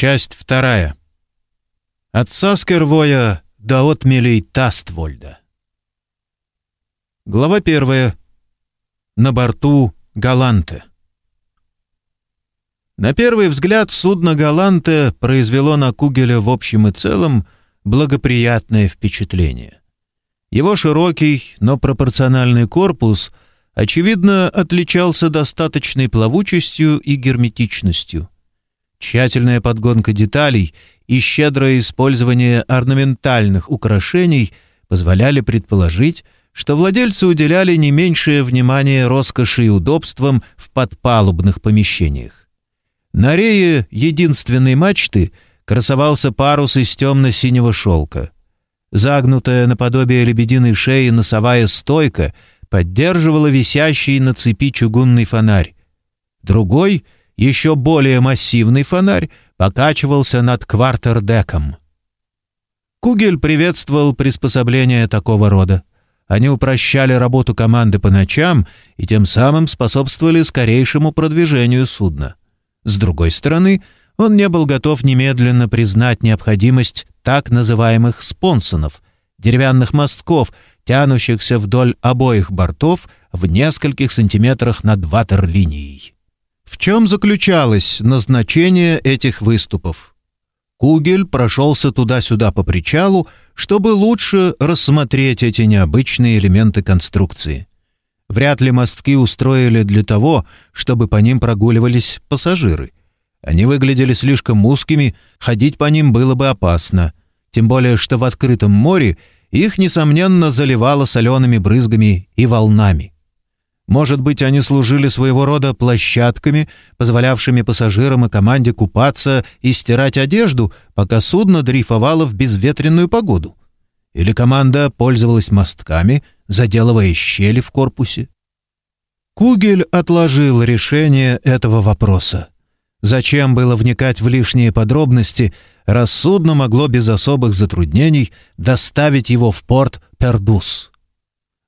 Часть вторая. От Саскервоя до отмелей Таствольда. Глава первая. На борту Галанте. На первый взгляд судно Галанте произвело на Кугеля в общем и целом благоприятное впечатление. Его широкий, но пропорциональный корпус, очевидно, отличался достаточной плавучестью и герметичностью. Тщательная подгонка деталей и щедрое использование орнаментальных украшений позволяли предположить, что владельцы уделяли не меньшее внимание роскоши и удобствам в подпалубных помещениях. На рее единственной мачты красовался парус из темно-синего шелка. Загнутая наподобие лебединой шеи носовая стойка поддерживала висящий на цепи чугунный фонарь. Другой, еще более массивный фонарь, покачивался над квартердеком. Кугель приветствовал приспособления такого рода. Они упрощали работу команды по ночам и тем самым способствовали скорейшему продвижению судна. С другой стороны, он не был готов немедленно признать необходимость так называемых спонсонов, деревянных мостков, тянущихся вдоль обоих бортов в нескольких сантиметрах над ватерлинией. В чем заключалось назначение этих выступов? Кугель прошелся туда-сюда по причалу, чтобы лучше рассмотреть эти необычные элементы конструкции. Вряд ли мостки устроили для того, чтобы по ним прогуливались пассажиры. Они выглядели слишком узкими, ходить по ним было бы опасно. Тем более, что в открытом море их, несомненно, заливало солеными брызгами и волнами. Может быть, они служили своего рода площадками, позволявшими пассажирам и команде купаться и стирать одежду, пока судно дрейфовало в безветренную погоду. Или команда пользовалась мостками, заделывая щели в корпусе? Кугель отложил решение этого вопроса. Зачем было вникать в лишние подробности, раз судно могло без особых затруднений доставить его в порт Пердус?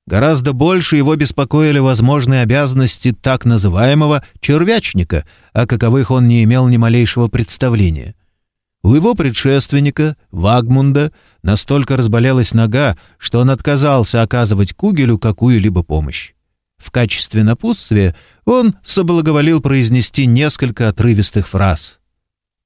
Гораздо больше его беспокоили возможные обязанности так называемого «червячника», о каковых он не имел ни малейшего представления. У его предшественника, Вагмунда, настолько разболелась нога, что он отказался оказывать Кугелю какую-либо помощь. В качестве напутствия он соблаговолил произнести несколько отрывистых фраз.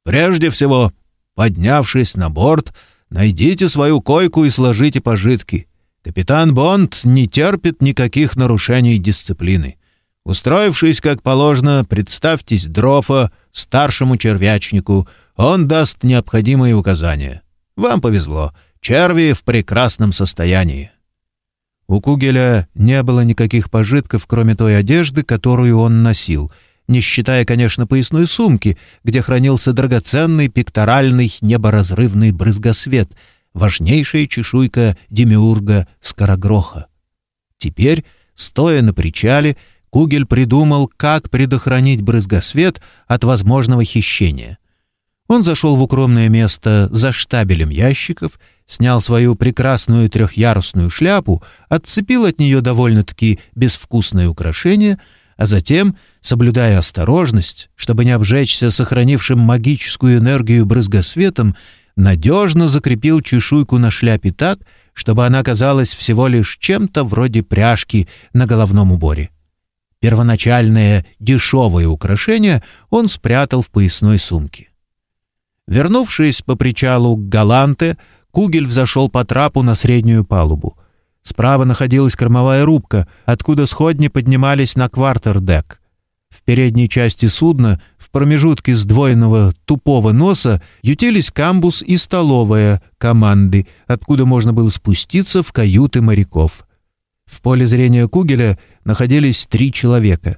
«Прежде всего, поднявшись на борт, найдите свою койку и сложите пожитки. Капитан Бонд не терпит никаких нарушений дисциплины. Устроившись как положено, представьтесь Дрофа, старшему червячнику, он даст необходимые указания. Вам повезло, черви в прекрасном состоянии». У Кугеля не было никаких пожитков, кроме той одежды, которую он носил, не считая, конечно, поясной сумки, где хранился драгоценный пекторальный неборазрывный брызгосвет, важнейшая чешуйка демиурга Скорогроха. Теперь, стоя на причале, Кугель придумал, как предохранить брызгосвет от возможного хищения. Он зашел в укромное место за штабелем ящиков, снял свою прекрасную трехъярусную шляпу, отцепил от нее довольно-таки безвкусное украшение, а затем, соблюдая осторожность, чтобы не обжечься сохранившим магическую энергию брызгосветом, надежно закрепил чешуйку на шляпе так, чтобы она казалась всего лишь чем-то вроде пряжки на головном уборе. Первоначальное дешевое украшение он спрятал в поясной сумке. Вернувшись по причалу к Галанте, Кугель взошел по трапу на среднюю палубу. Справа находилась кормовая рубка, откуда сходни поднимались на квартердек. В передней части судна, в промежутке сдвоенного тупого носа, ютились камбус и столовая команды, откуда можно было спуститься в каюты моряков. В поле зрения Кугеля находились три человека.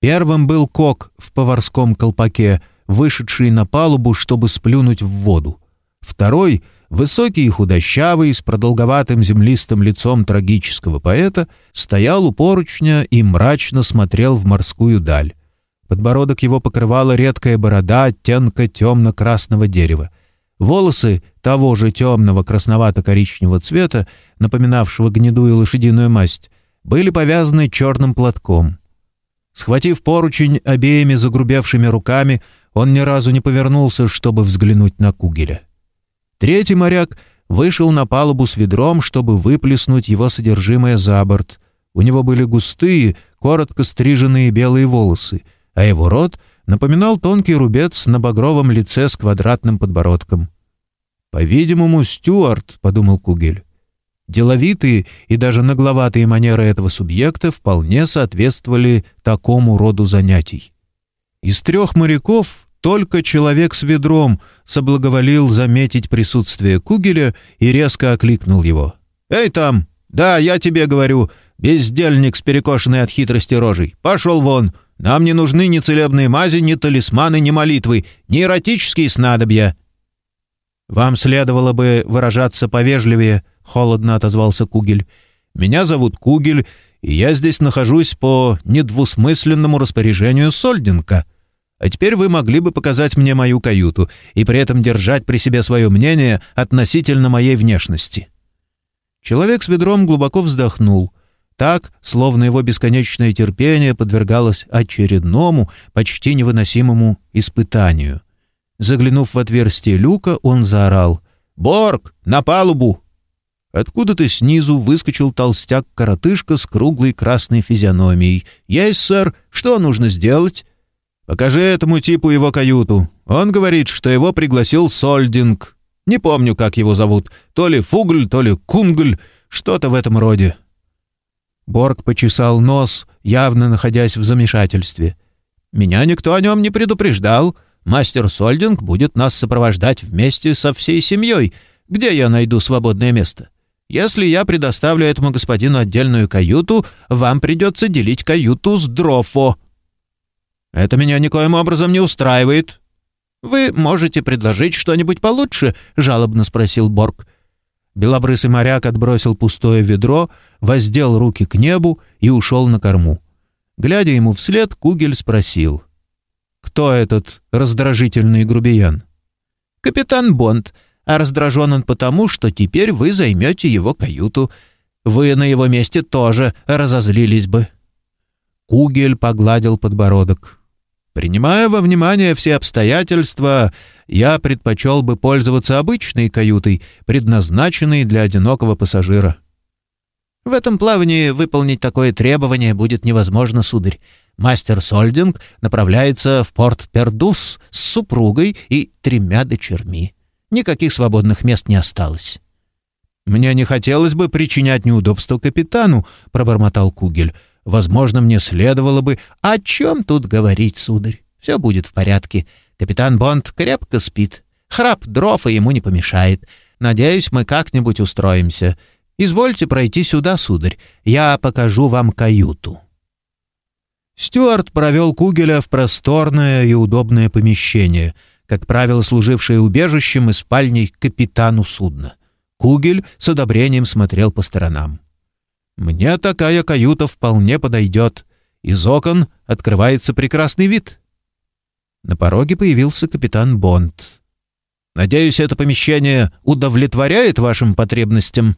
Первым был кок в поварском колпаке, вышедший на палубу, чтобы сплюнуть в воду. Второй — высокий и худощавый, с продолговатым землистым лицом трагического поэта, стоял у поручня и мрачно смотрел в морскую даль. Подбородок его покрывала редкая борода оттенка темно-красного дерева. Волосы того же темного красновато-коричневого цвета, напоминавшего гнедую лошадиную масть, были повязаны черным платком. Схватив поручень обеими загрубевшими руками, он ни разу не повернулся, чтобы взглянуть на Кугеля. Третий моряк вышел на палубу с ведром, чтобы выплеснуть его содержимое за борт. У него были густые, коротко стриженные белые волосы, а его рот напоминал тонкий рубец на багровом лице с квадратным подбородком. «По-видимому, Стюарт», — подумал Кугель. Деловитые и даже нагловатые манеры этого субъекта вполне соответствовали такому роду занятий. Из трех моряков только человек с ведром соблаговолил заметить присутствие Кугеля и резко окликнул его. «Эй, там! Да, я тебе говорю, бездельник с перекошенной от хитрости рожей. Пошел вон! Нам не нужны ни целебные мази, ни талисманы, ни молитвы, ни эротические снадобья!» «Вам следовало бы выражаться повежливее», — холодно отозвался Кугель. «Меня зовут Кугель, и я здесь нахожусь по недвусмысленному распоряжению Сольдинка. А теперь вы могли бы показать мне мою каюту и при этом держать при себе свое мнение относительно моей внешности». Человек с ведром глубоко вздохнул. Так, словно его бесконечное терпение подвергалось очередному, почти невыносимому испытанию. Заглянув в отверстие люка, он заорал. «Борг, на палубу! Откуда-то снизу выскочил толстяк-коротышка с круглой красной физиономией. «Есть, сэр. Что нужно сделать?» «Покажи этому типу его каюту. Он говорит, что его пригласил Сольдинг. Не помню, как его зовут. То ли Фугль, то ли Кунгль. Что-то в этом роде». Борг почесал нос, явно находясь в замешательстве. «Меня никто о нем не предупреждал. Мастер Сольдинг будет нас сопровождать вместе со всей семьей. Где я найду свободное место?» Если я предоставлю этому господину отдельную каюту, вам придется делить каюту с Дрофо». «Это меня никоим образом не устраивает». «Вы можете предложить что-нибудь получше?» — жалобно спросил Борг. Белобрысый моряк отбросил пустое ведро, воздел руки к небу и ушел на корму. Глядя ему вслед, Кугель спросил. «Кто этот раздражительный грубиян?» «Капитан Бонд а раздражен он потому, что теперь вы займете его каюту. Вы на его месте тоже разозлились бы». Кугель погладил подбородок. «Принимая во внимание все обстоятельства, я предпочел бы пользоваться обычной каютой, предназначенной для одинокого пассажира». «В этом плавании выполнить такое требование будет невозможно, сударь. Мастер Сольдинг направляется в порт Пердус с супругой и тремя дочерьми. Никаких свободных мест не осталось. «Мне не хотелось бы причинять неудобства капитану», — пробормотал Кугель. «Возможно, мне следовало бы...» «О чем тут говорить, сударь? Все будет в порядке. Капитан Бонд крепко спит. Храп дров ему не помешает. Надеюсь, мы как-нибудь устроимся. Извольте пройти сюда, сударь. Я покажу вам каюту». Стюарт провел Кугеля в просторное и удобное помещение — как правило, служившее убежищем и спальней капитану судна. Кугель с одобрением смотрел по сторонам. «Мне такая каюта вполне подойдет. Из окон открывается прекрасный вид». На пороге появился капитан Бонд. «Надеюсь, это помещение удовлетворяет вашим потребностям?»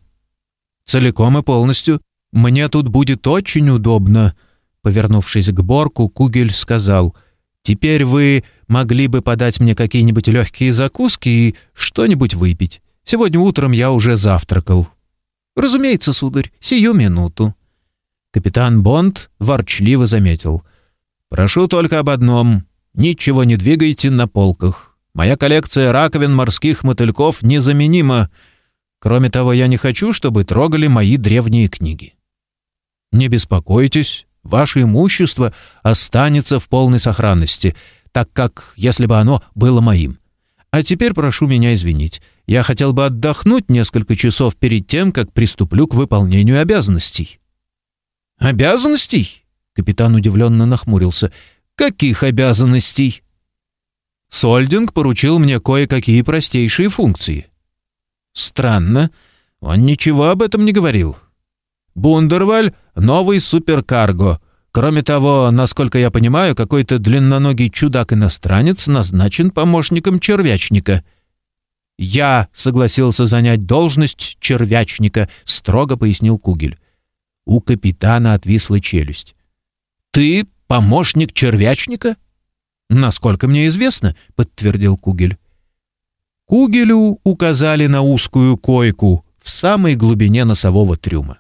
«Целиком и полностью. Мне тут будет очень удобно». Повернувшись к Борку, Кугель сказал, «Теперь вы могли бы подать мне какие-нибудь легкие закуски и что-нибудь выпить. Сегодня утром я уже завтракал». «Разумеется, сударь, сию минуту». Капитан Бонд ворчливо заметил. «Прошу только об одном. Ничего не двигайте на полках. Моя коллекция раковин морских мотыльков незаменима. Кроме того, я не хочу, чтобы трогали мои древние книги». «Не беспокойтесь, ваше имущество останется в полной сохранности так как если бы оно было моим. А теперь прошу меня извинить. Я хотел бы отдохнуть несколько часов перед тем, как приступлю к выполнению обязанностей». «Обязанностей?» — капитан удивленно нахмурился. «Каких обязанностей?» Сольдинг поручил мне кое-какие простейшие функции. Странно, он ничего об этом не говорил. Бундерваль — новый суперкарго, Кроме того, насколько я понимаю, какой-то длинноногий чудак-иностранец назначен помощником червячника. «Я согласился занять должность червячника», — строго пояснил Кугель. У капитана отвисла челюсть. «Ты помощник червячника?» «Насколько мне известно», — подтвердил Кугель. Кугелю указали на узкую койку в самой глубине носового трюма.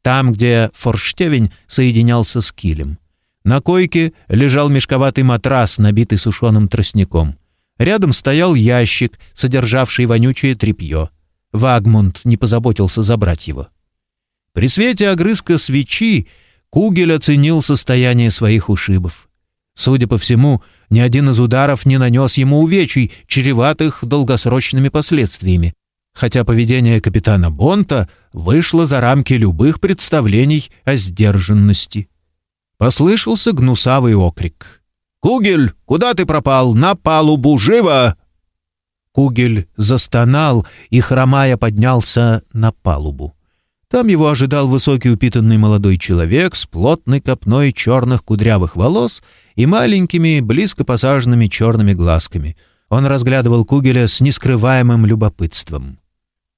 Там, где форштевень соединялся с килем. На койке лежал мешковатый матрас, набитый сушеным тростником. Рядом стоял ящик, содержавший вонючее тряпье. Вагмунд не позаботился забрать его. При свете огрызка свечи Кугель оценил состояние своих ушибов. Судя по всему, ни один из ударов не нанес ему увечий, чреватых долгосрочными последствиями, хотя поведение капитана Бонта вышло за рамки любых представлений о сдержанности. Послышался гнусавый окрик. «Кугель, куда ты пропал? На палубу, живо!» Кугель застонал и, хромая, поднялся на палубу. Там его ожидал высокий упитанный молодой человек с плотной копной черных кудрявых волос и маленькими, близко посаженными черными глазками. Он разглядывал Кугеля с нескрываемым любопытством.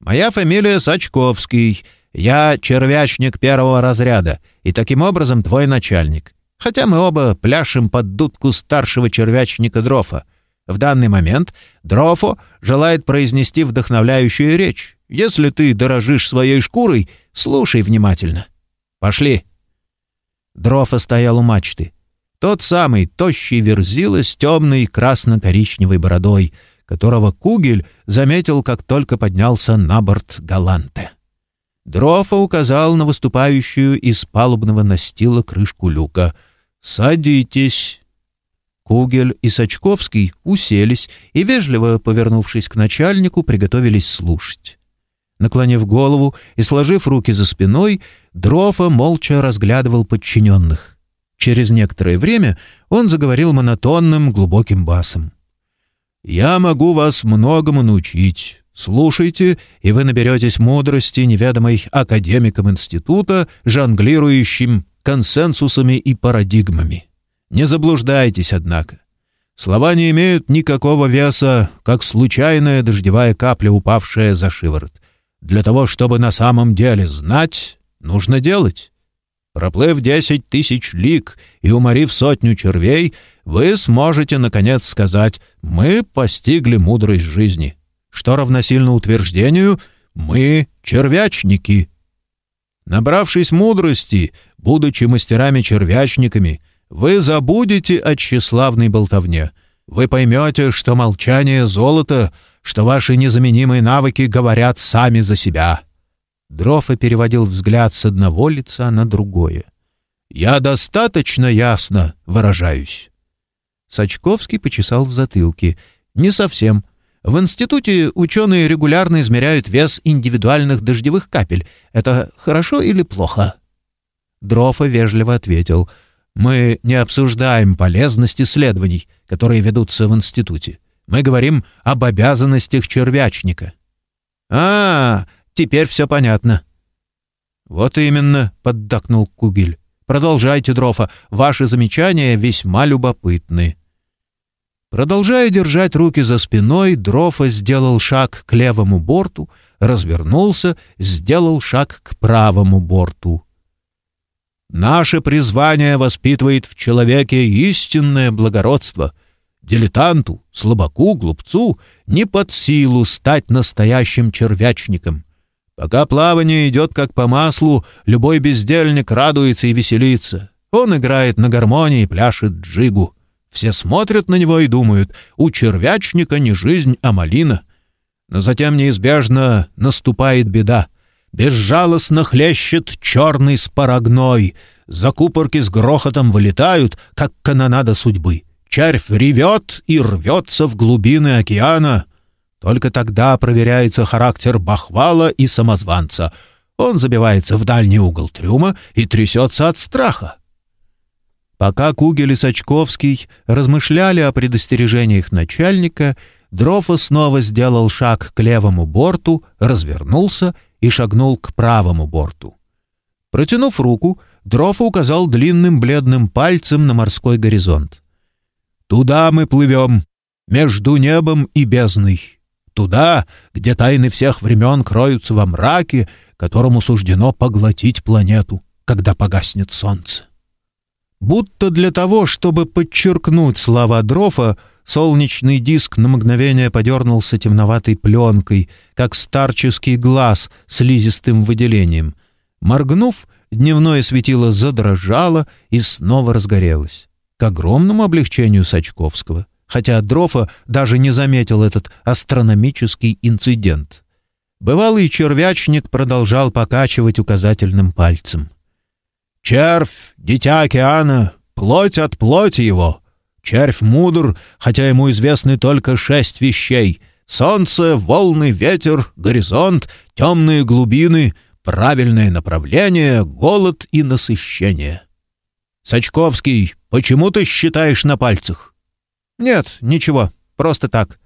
«Моя фамилия Сачковский. Я червячник первого разряда и таким образом твой начальник. Хотя мы оба пляшем под дудку старшего червячника Дрофа. В данный момент Дрофо желает произнести вдохновляющую речь. Если ты дорожишь своей шкурой, слушай внимательно. Пошли. Дрофа стоял у мачты. Тот самый тощий верзила с темной красно-коричневой бородой, которого Кугель заметил, как только поднялся на борт Галанте. Дрофа указал на выступающую из палубного настила крышку люка. «Садитесь». Кугель и Сачковский уселись и, вежливо повернувшись к начальнику, приготовились слушать. Наклонив голову и сложив руки за спиной, Дрофа молча разглядывал подчиненных. Через некоторое время он заговорил монотонным, глубоким басом. «Я могу вас многому научить. Слушайте, и вы наберетесь мудрости, неведомой академиком института, жонглирующим консенсусами и парадигмами. Не заблуждайтесь, однако. Слова не имеют никакого веса, как случайная дождевая капля, упавшая за шиворот. Для того, чтобы на самом деле знать, нужно делать. Проплыв десять тысяч лиг и уморив сотню червей, вы сможете, наконец, сказать «Мы постигли мудрость жизни», что равносильно утверждению «Мы червячники». Набравшись мудрости, будучи мастерами-червячниками, вы забудете о тщеславной болтовне. Вы поймете, что молчание — золото — что ваши незаменимые навыки говорят сами за себя». Дрофа переводил взгляд с одного лица на другое. «Я достаточно ясно выражаюсь». Сачковский почесал в затылке. «Не совсем. В институте ученые регулярно измеряют вес индивидуальных дождевых капель. Это хорошо или плохо?» Дрофа вежливо ответил. «Мы не обсуждаем полезность исследований, которые ведутся в институте. Мы говорим об обязанностях червячника». «А, теперь все понятно». «Вот именно», — поддакнул Кугель. «Продолжайте, Дрофа, ваши замечания весьма любопытны». Продолжая держать руки за спиной, Дрофа сделал шаг к левому борту, развернулся, сделал шаг к правому борту. «Наше призвание воспитывает в человеке истинное благородство», Дилетанту, слабаку, глупцу не под силу стать настоящим червячником. Пока плавание идет как по маслу, любой бездельник радуется и веселится. Он играет на гармонии и пляшет джигу. Все смотрят на него и думают, у червячника не жизнь, а малина. Но затем неизбежно наступает беда. Безжалостно хлещет черный спарагной. Закупорки с грохотом вылетают, как канонада судьбы. Червь ревет и рвется в глубины океана. Только тогда проверяется характер бахвала и самозванца. Он забивается в дальний угол трюма и трясется от страха. Пока Кугель и Сачковский размышляли о предостережениях начальника, Дрофа снова сделал шаг к левому борту, развернулся и шагнул к правому борту. Протянув руку, Дрофа указал длинным бледным пальцем на морской горизонт. Туда мы плывем, между небом и бездной. Туда, где тайны всех времен кроются во мраке, которому суждено поглотить планету, когда погаснет солнце. Будто для того, чтобы подчеркнуть слова Дрофа, солнечный диск на мгновение подернулся темноватой пленкой, как старческий глаз с лизистым выделением. Моргнув, дневное светило задрожало и снова разгорелось. К огромному облегчению Сачковского, хотя Дрофа даже не заметил этот астрономический инцидент. Бывалый червячник продолжал покачивать указательным пальцем. Червь, дитя океана, плоть от плоти его. Червь мудр, хотя ему известны только шесть вещей — солнце, волны, ветер, горизонт, темные глубины, правильное направление, голод и насыщение. Сачковский, почему ты считаешь на пальцах? Нет, ничего, просто так.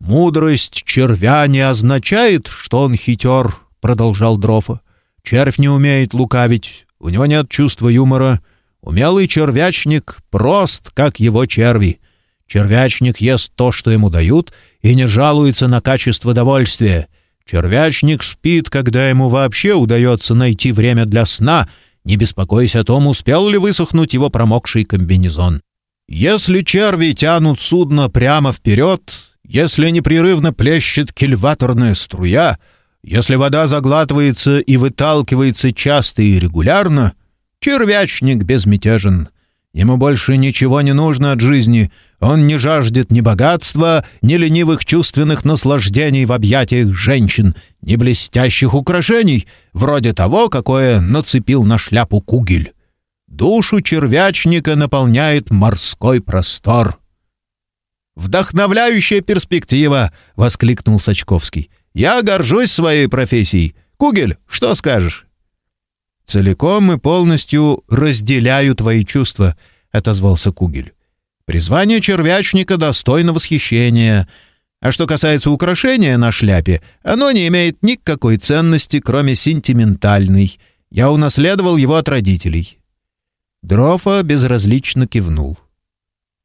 Мудрость червя не означает, что он хитер, продолжал Дрофа. Червь не умеет лукавить, у него нет чувства юмора. Умелый червячник прост, как его черви. Червячник ест то, что ему дают, и не жалуется на качество довольствия. Червячник спит, когда ему вообще удается найти время для сна, не беспокойся о том, успел ли высохнуть его промокший комбинезон. Если черви тянут судно прямо вперед, если непрерывно плещет кильваторная струя — если вода заглатывается и выталкивается часто и регулярно, червячник безмятежен. Ему больше ничего не нужно от жизни. Он не жаждет ни богатства, ни ленивых чувственных наслаждений в объятиях женщин, ни блестящих украшений, вроде того, какое нацепил на шляпу кугель. Душу червячника наполняет морской простор. «Вдохновляющая перспектива!» — воскликнул Сачковский. Я горжусь своей профессией. Кугель, что скажешь?» «Целиком и полностью разделяю твои чувства», — отозвался Кугель. «Призвание червячника достойно восхищения. А что касается украшения на шляпе, оно не имеет никакой ценности, кроме сентиментальной. Я унаследовал его от родителей». Дрофа безразлично кивнул.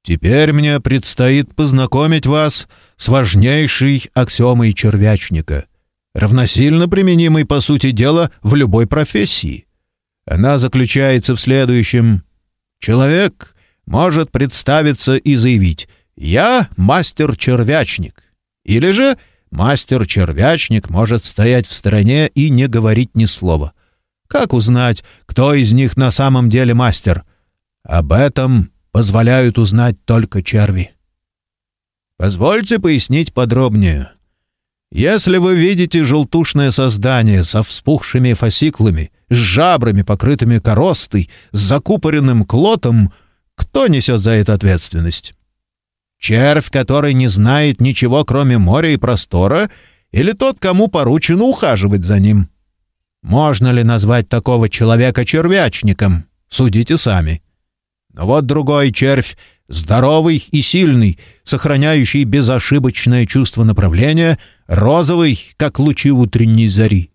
Теперь мне предстоит познакомить вас с важнейшей аксиомой червячника, равносильно применимой, по сути дела, в любой профессии. Она заключается в следующем. Человек может представиться и заявить «Я мастер-червячник». Или же мастер-червячник может стоять в стороне и не говорить ни слова. Как узнать, кто из них на самом деле мастер? Об этом позволяют узнать только черви. Позвольте пояснить подробнее. Если вы видите желтушное создание со вспухшими фасиклами, с жабрами, покрытыми коростой, с закупоренным клотом, кто несет за это ответственность? Червь, который не знает ничего, кроме моря и простора, или тот, кому поручено ухаживать за ним? Можно ли назвать такого человека червячником? Судите сами. Но вот другой червь, здоровый и сильный, сохраняющий безошибочное чувство направления, розовый, как лучи утренней зари.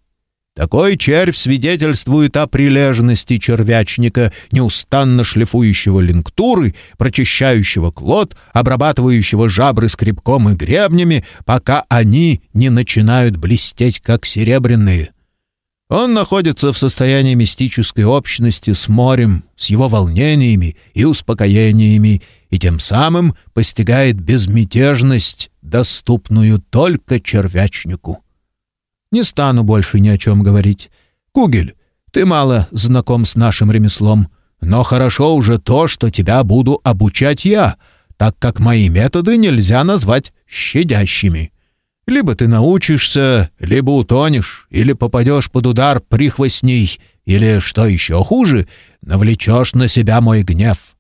Такой червь свидетельствует о прилежности червячника, неустанно шлифующего линктуры, прочищающего клод, обрабатывающего жабры скребком и гребнями, пока они не начинают блестеть, как серебряные — он находится в состоянии мистической общности с морем, с его волнениями и успокоениями, и тем самым постигает безмятежность, доступную только червячнику. Не стану больше ни о чем говорить. Кугель, ты мало знаком с нашим ремеслом, но хорошо уже то, что тебя буду обучать я, так как мои методы нельзя назвать щадящими. Либо ты научишься, либо утонешь, или попадешь под удар прихвостней, или, что еще хуже, навлечешь на себя мой гнев.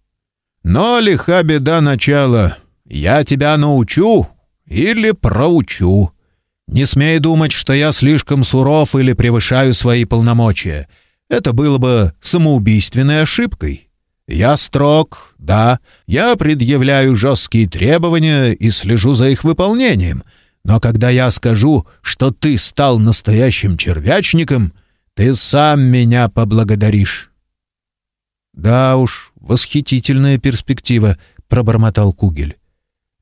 Но лиха беда начала. Я тебя научу или проучу. Не смей думать, что я слишком суров или превышаю свои полномочия. Это было бы самоубийственной ошибкой. Я строг, да, я предъявляю жесткие требования и слежу за их выполнением — но когда я скажу, что ты стал настоящим червячником, ты сам меня поблагодаришь». «Да уж, восхитительная перспектива», — пробормотал Кугель.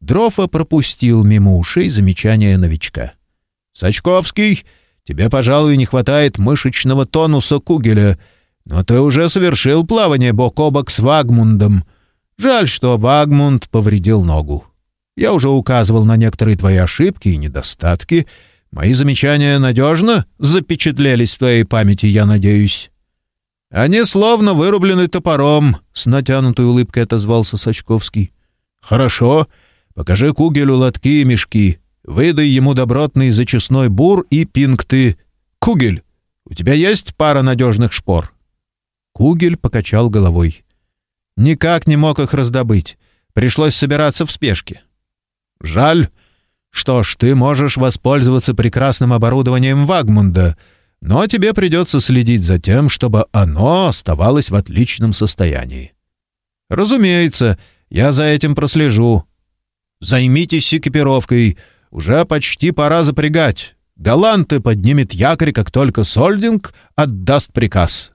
Дрофа пропустил мимо ушей замечание новичка. «Сачковский, тебе, пожалуй, не хватает мышечного тонуса Кугеля. Но ты уже совершил плавание бок о бок с Вагмундом. Жаль, что Вагмунд повредил ногу. Я уже указывал на некоторые твои ошибки и недостатки. Мои замечания надежно запечатлелись в твоей памяти, я надеюсь». «Они словно вырублены топором», — с натянутой улыбкой отозвался Сачковский. «Хорошо. Покажи Кугелю лотки и мешки. Выдай ему добротный зачесной бур и пинкты. Кугель, у тебя есть пара надежных шпор?» Кугель покачал головой. «Никак не мог их раздобыть. Пришлось собираться в спешке». «Жаль. Что ж, ты можешь воспользоваться прекрасным оборудованием Вагмунда, но тебе придется следить за тем, чтобы оно оставалось в отличном состоянии». «Разумеется, я за этим прослежу. Займитесь экипировкой. Уже почти пора запрягать. Галанты поднимет якорь, как только Сольдинг отдаст приказ».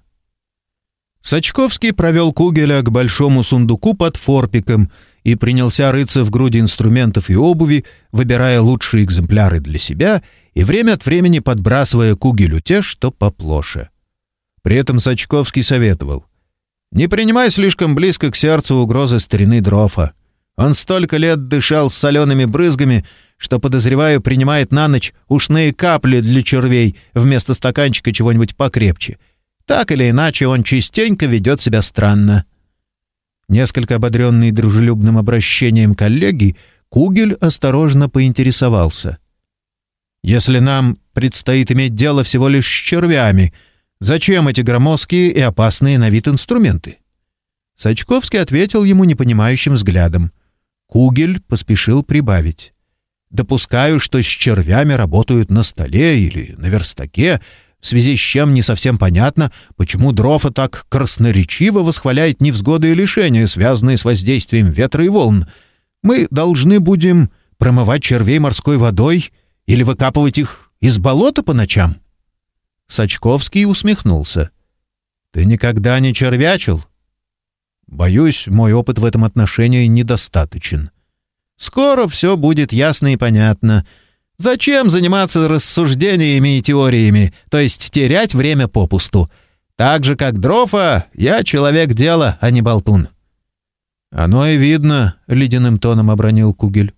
Сачковский провел Кугеля к большому сундуку под форпиком и принялся рыться в груди инструментов и обуви, выбирая лучшие экземпляры для себя и время от времени подбрасывая Кугелю те, что поплоше. При этом Сачковский советовал. «Не принимай слишком близко к сердцу угрозы старины Дрофа. Он столько лет дышал с солеными брызгами, что, подозреваю, принимает на ночь ушные капли для червей вместо стаканчика чего-нибудь покрепче. Так или иначе, он частенько ведет себя странно». Несколько ободренный дружелюбным обращением коллеги, Кугель осторожно поинтересовался. «Если нам предстоит иметь дело всего лишь с червями, зачем эти громоздкие и опасные на вид инструменты?» Сачковский ответил ему непонимающим взглядом. Кугель поспешил прибавить. «Допускаю, что с червями работают на столе или на верстаке, в связи с чем не совсем понятно, почему Дрофа так красноречиво восхваляет невзгоды и лишения, связанные с воздействием ветра и волн. Мы должны будем промывать червей морской водой или выкапывать их из болота по ночам?» Сачковский усмехнулся. «Ты никогда не червячил?» «Боюсь, мой опыт в этом отношении недостаточен». «Скоро все будет ясно и понятно», Зачем заниматься рассуждениями и теориями, то есть терять время попусту? Так же, как Дрофа, я человек дела, а не болтун». «Оно и видно», — ледяным тоном обронил Кугель.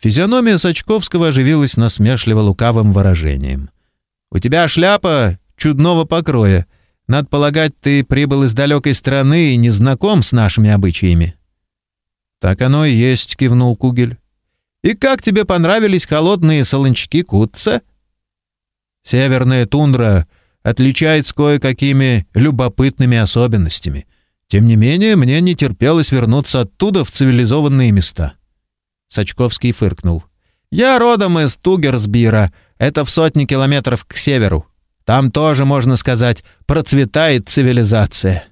Физиономия Сачковского оживилась насмешливо-лукавым выражением. «У тебя шляпа чудного покроя. Надо полагать, ты прибыл из далекой страны и не знаком с нашими обычаями». «Так оно и есть», — кивнул Кугель. И как тебе понравились холодные солончаки Кутца? Северная тундра отличается кое-какими любопытными особенностями. Тем не менее, мне не терпелось вернуться оттуда в цивилизованные места. Сачковский фыркнул. «Я родом из Тугерсбира. Это в сотни километров к северу. Там тоже, можно сказать, процветает цивилизация».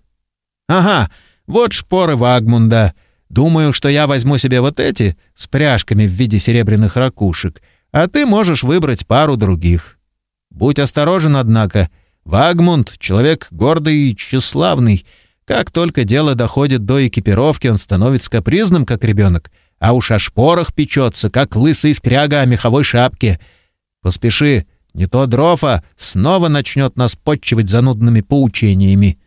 «Ага, вот шпоры Вагмунда. Думаю, что я возьму себе вот эти с пряжками в виде серебряных ракушек, а ты можешь выбрать пару других. Будь осторожен, однако. Вагмунд — человек гордый и тщеславный. Как только дело доходит до экипировки, он становится капризным, как ребенок, а уж о шпорах печется, как лысый скряга о меховой шапке. Поспеши, не то Дрофа снова начнет нас подчивать занудными поучениями.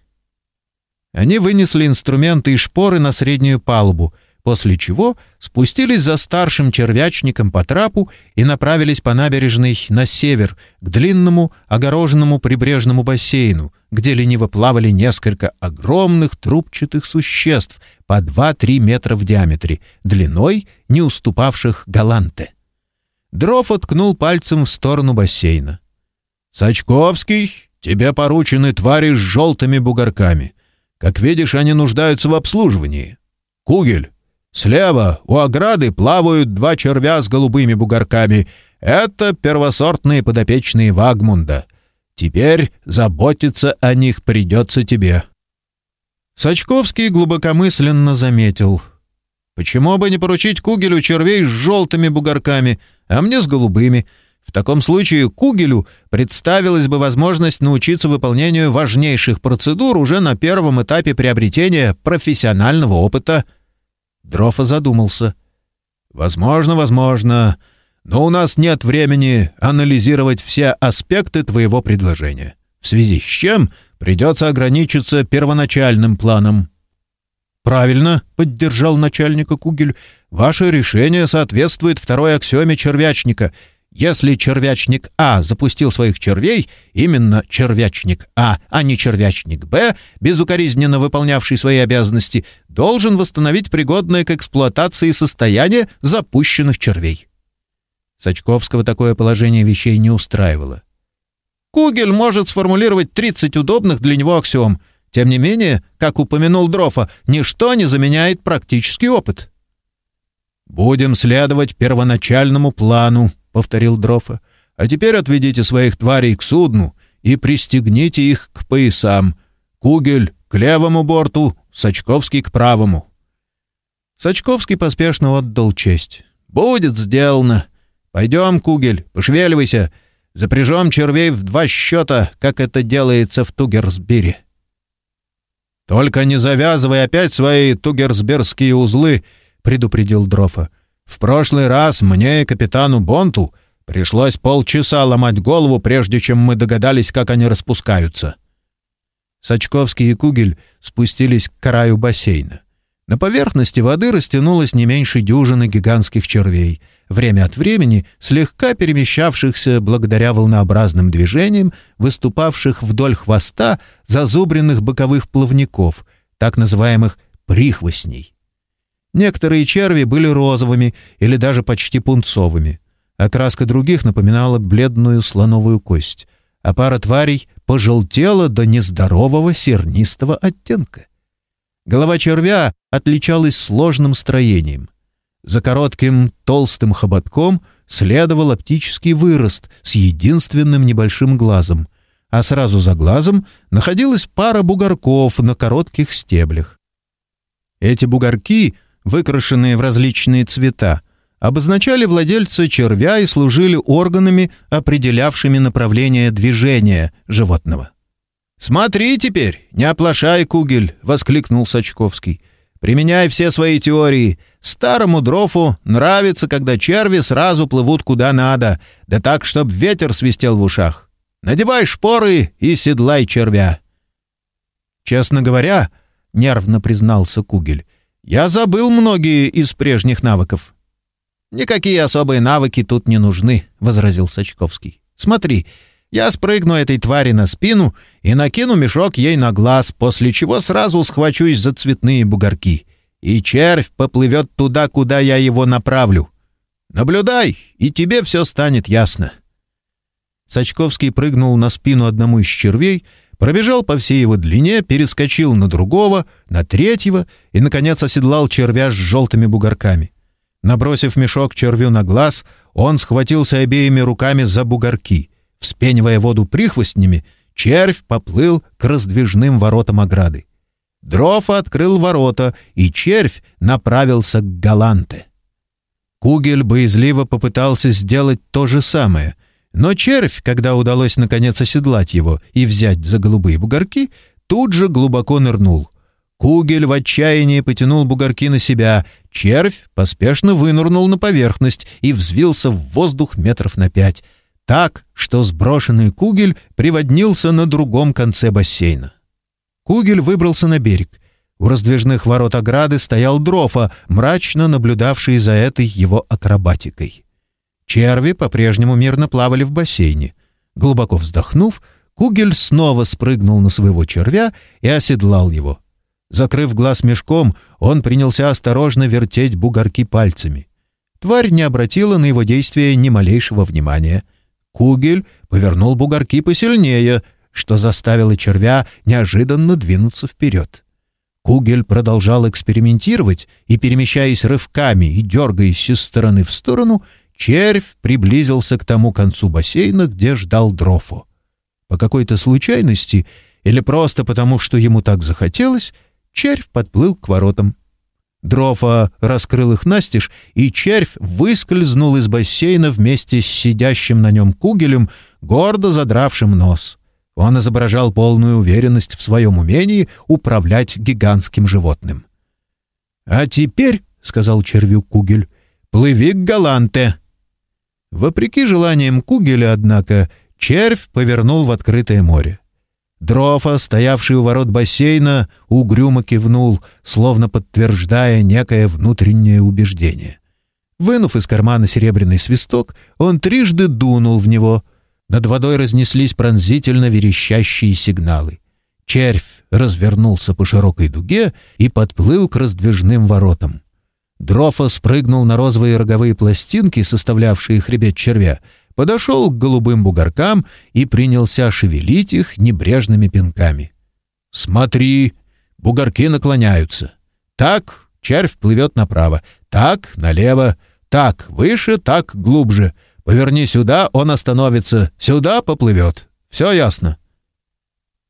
Они вынесли инструменты и шпоры на среднюю палубу, после чего спустились за старшим червячником по трапу и направились по набережной на север, к длинному огороженному прибрежному бассейну, где лениво плавали несколько огромных трубчатых существ по 2-3 метра в диаметре, длиной не уступавших галанте. Дров откнул пальцем в сторону бассейна. «Сачковский, тебе поручены твари с желтыми бугорками. Как видишь, они нуждаются в обслуживании. Кугель, слева у ограды плавают два червя с голубыми бугорками. Это первосортные подопечные Вагмунда. Теперь заботиться о них придется тебе». Сачковский глубокомысленно заметил. «Почему бы не поручить Кугелю червей с желтыми бугорками, а мне с голубыми?» В таком случае Кугелю представилась бы возможность научиться выполнению важнейших процедур уже на первом этапе приобретения профессионального опыта. Дрофа задумался. «Возможно, возможно, но у нас нет времени анализировать все аспекты твоего предложения, в связи с чем придется ограничиться первоначальным планом». «Правильно», — поддержал начальника Кугель. «Ваше решение соответствует второй аксиоме червячника. Если червячник А запустил своих червей, именно червячник А, а не червячник Б, безукоризненно выполнявший свои обязанности, должен восстановить пригодное к эксплуатации состояние запущенных червей». Сачковского такое положение вещей не устраивало. «Кугель может сформулировать 30 удобных для него аксиом — тем не менее, как упомянул Дрофа, ничто не заменяет практический опыт. «Будем следовать первоначальному плану», — повторил Дрофа. «А теперь отведите своих тварей к судну и пристегните их к поясам. Кугель к левому борту, Сачковский к правому». Сачковский поспешно отдал честь. «Будет сделано. Пойдем, Кугель, пошевеливайся. Запряжем червей в два счета, как это делается в Тугерсбире». «Только не завязывай опять свои тугерсбергские узлы», — предупредил Дрофа. «В прошлый раз мне и капитану Бонту пришлось полчаса ломать голову, прежде чем мы догадались, как они распускаются». Сачковский и Кугель спустились к краю бассейна. На поверхности воды растянулось не меньше дюжины гигантских червей, время от времени слегка перемещавшихся благодаря волнообразным движениям, выступавших вдоль хвоста зазубренных боковых плавников, так называемых прихвостней. Некоторые черви были розовыми или даже почти пунцовыми. Окраска других напоминала бледную слоновую кость, а пара тварей пожелтела до нездорового сернистого оттенка. Голова червя отличалась сложным строением. За коротким толстым хоботком следовал оптический вырост с единственным небольшим глазом, а сразу за глазом находилась пара бугорков на коротких стеблях. Эти бугорки, выкрашенные в различные цвета, обозначали владельца червя и служили органами, определявшими направление движения животного. «Смотри теперь, не оплошай, Кугель!» — воскликнул Сачковский. «Применяй все свои теории. Старому дрофу нравится, когда черви сразу плывут куда надо, да так, чтоб ветер свистел в ушах. Надевай шпоры и седлай червя». «Честно говоря, — нервно признался Кугель, — я забыл многие из прежних навыков». «Никакие особые навыки тут не нужны», — возразил Сачковский. «Смотри, я спрыгну этой твари на спину и накину мешок ей на глаз, после чего сразу схвачусь за цветные бугорки. И червь поплывет туда, куда я его направлю. Наблюдай, и тебе все станет ясно». Сачковский прыгнул на спину одному из червей, пробежал по всей его длине, перескочил на другого, на третьего и, наконец, оседлал червя с желтыми бугорками. Набросив мешок червю на глаз, он схватился обеими руками за бугорки — Вспенивая воду прихвостнями, червь поплыл к раздвижным воротам ограды. Дрофа открыл ворота, и червь направился к Галанте. Кугель боязливо попытался сделать то же самое, но червь, когда удалось наконец оседлать его и взять за голубые бугорки, тут же глубоко нырнул. Кугель в отчаянии потянул бугорки на себя, червь поспешно вынырнул на поверхность и взвился в воздух метров на пять — так, что сброшенный кугель приводнился на другом конце бассейна. Кугель выбрался на берег. У раздвижных ворот ограды стоял Дрофа, мрачно наблюдавший за этой его акробатикой. Черви по-прежнему мирно плавали в бассейне. Глубоко вздохнув, Кугель снова спрыгнул на своего червя и оседлал его. Закрыв глаз мешком, он принялся осторожно вертеть бугорки пальцами. Тварь не обратила на его действия ни малейшего внимания — Кугель повернул бугорки посильнее, что заставило червя неожиданно двинуться вперед. Кугель продолжал экспериментировать, и, перемещаясь рывками и дергаясь из стороны в сторону, червь приблизился к тому концу бассейна, где ждал Дрофу. По какой-то случайности или просто потому, что ему так захотелось, червь подплыл к воротам. Дрофа раскрыл их настежь, и червь выскользнул из бассейна вместе с сидящим на нем кугелем, гордо задравшим нос. Он изображал полную уверенность в своем умении управлять гигантским животным. «А теперь, — сказал червю Кугель, — плыви к Галанте». Вопреки желаниям Кугеля, однако, червь повернул в открытое море. Дрофа, стоявший у ворот бассейна, угрюмо кивнул, словно подтверждая некое внутреннее убеждение. Вынув из кармана серебряный свисток, он трижды дунул в него. Над водой разнеслись пронзительно верещащие сигналы. Червь развернулся по широкой дуге и подплыл к раздвижным воротам. Дрофа спрыгнул на розовые роговые пластинки, составлявшие хребет червя, подошел к голубым бугоркам и принялся шевелить их небрежными пинками. «Смотри, бугорки наклоняются. Так, червь плывет направо, так, налево, так, выше, так, глубже. Поверни сюда, он остановится, сюда поплывет. Все ясно?»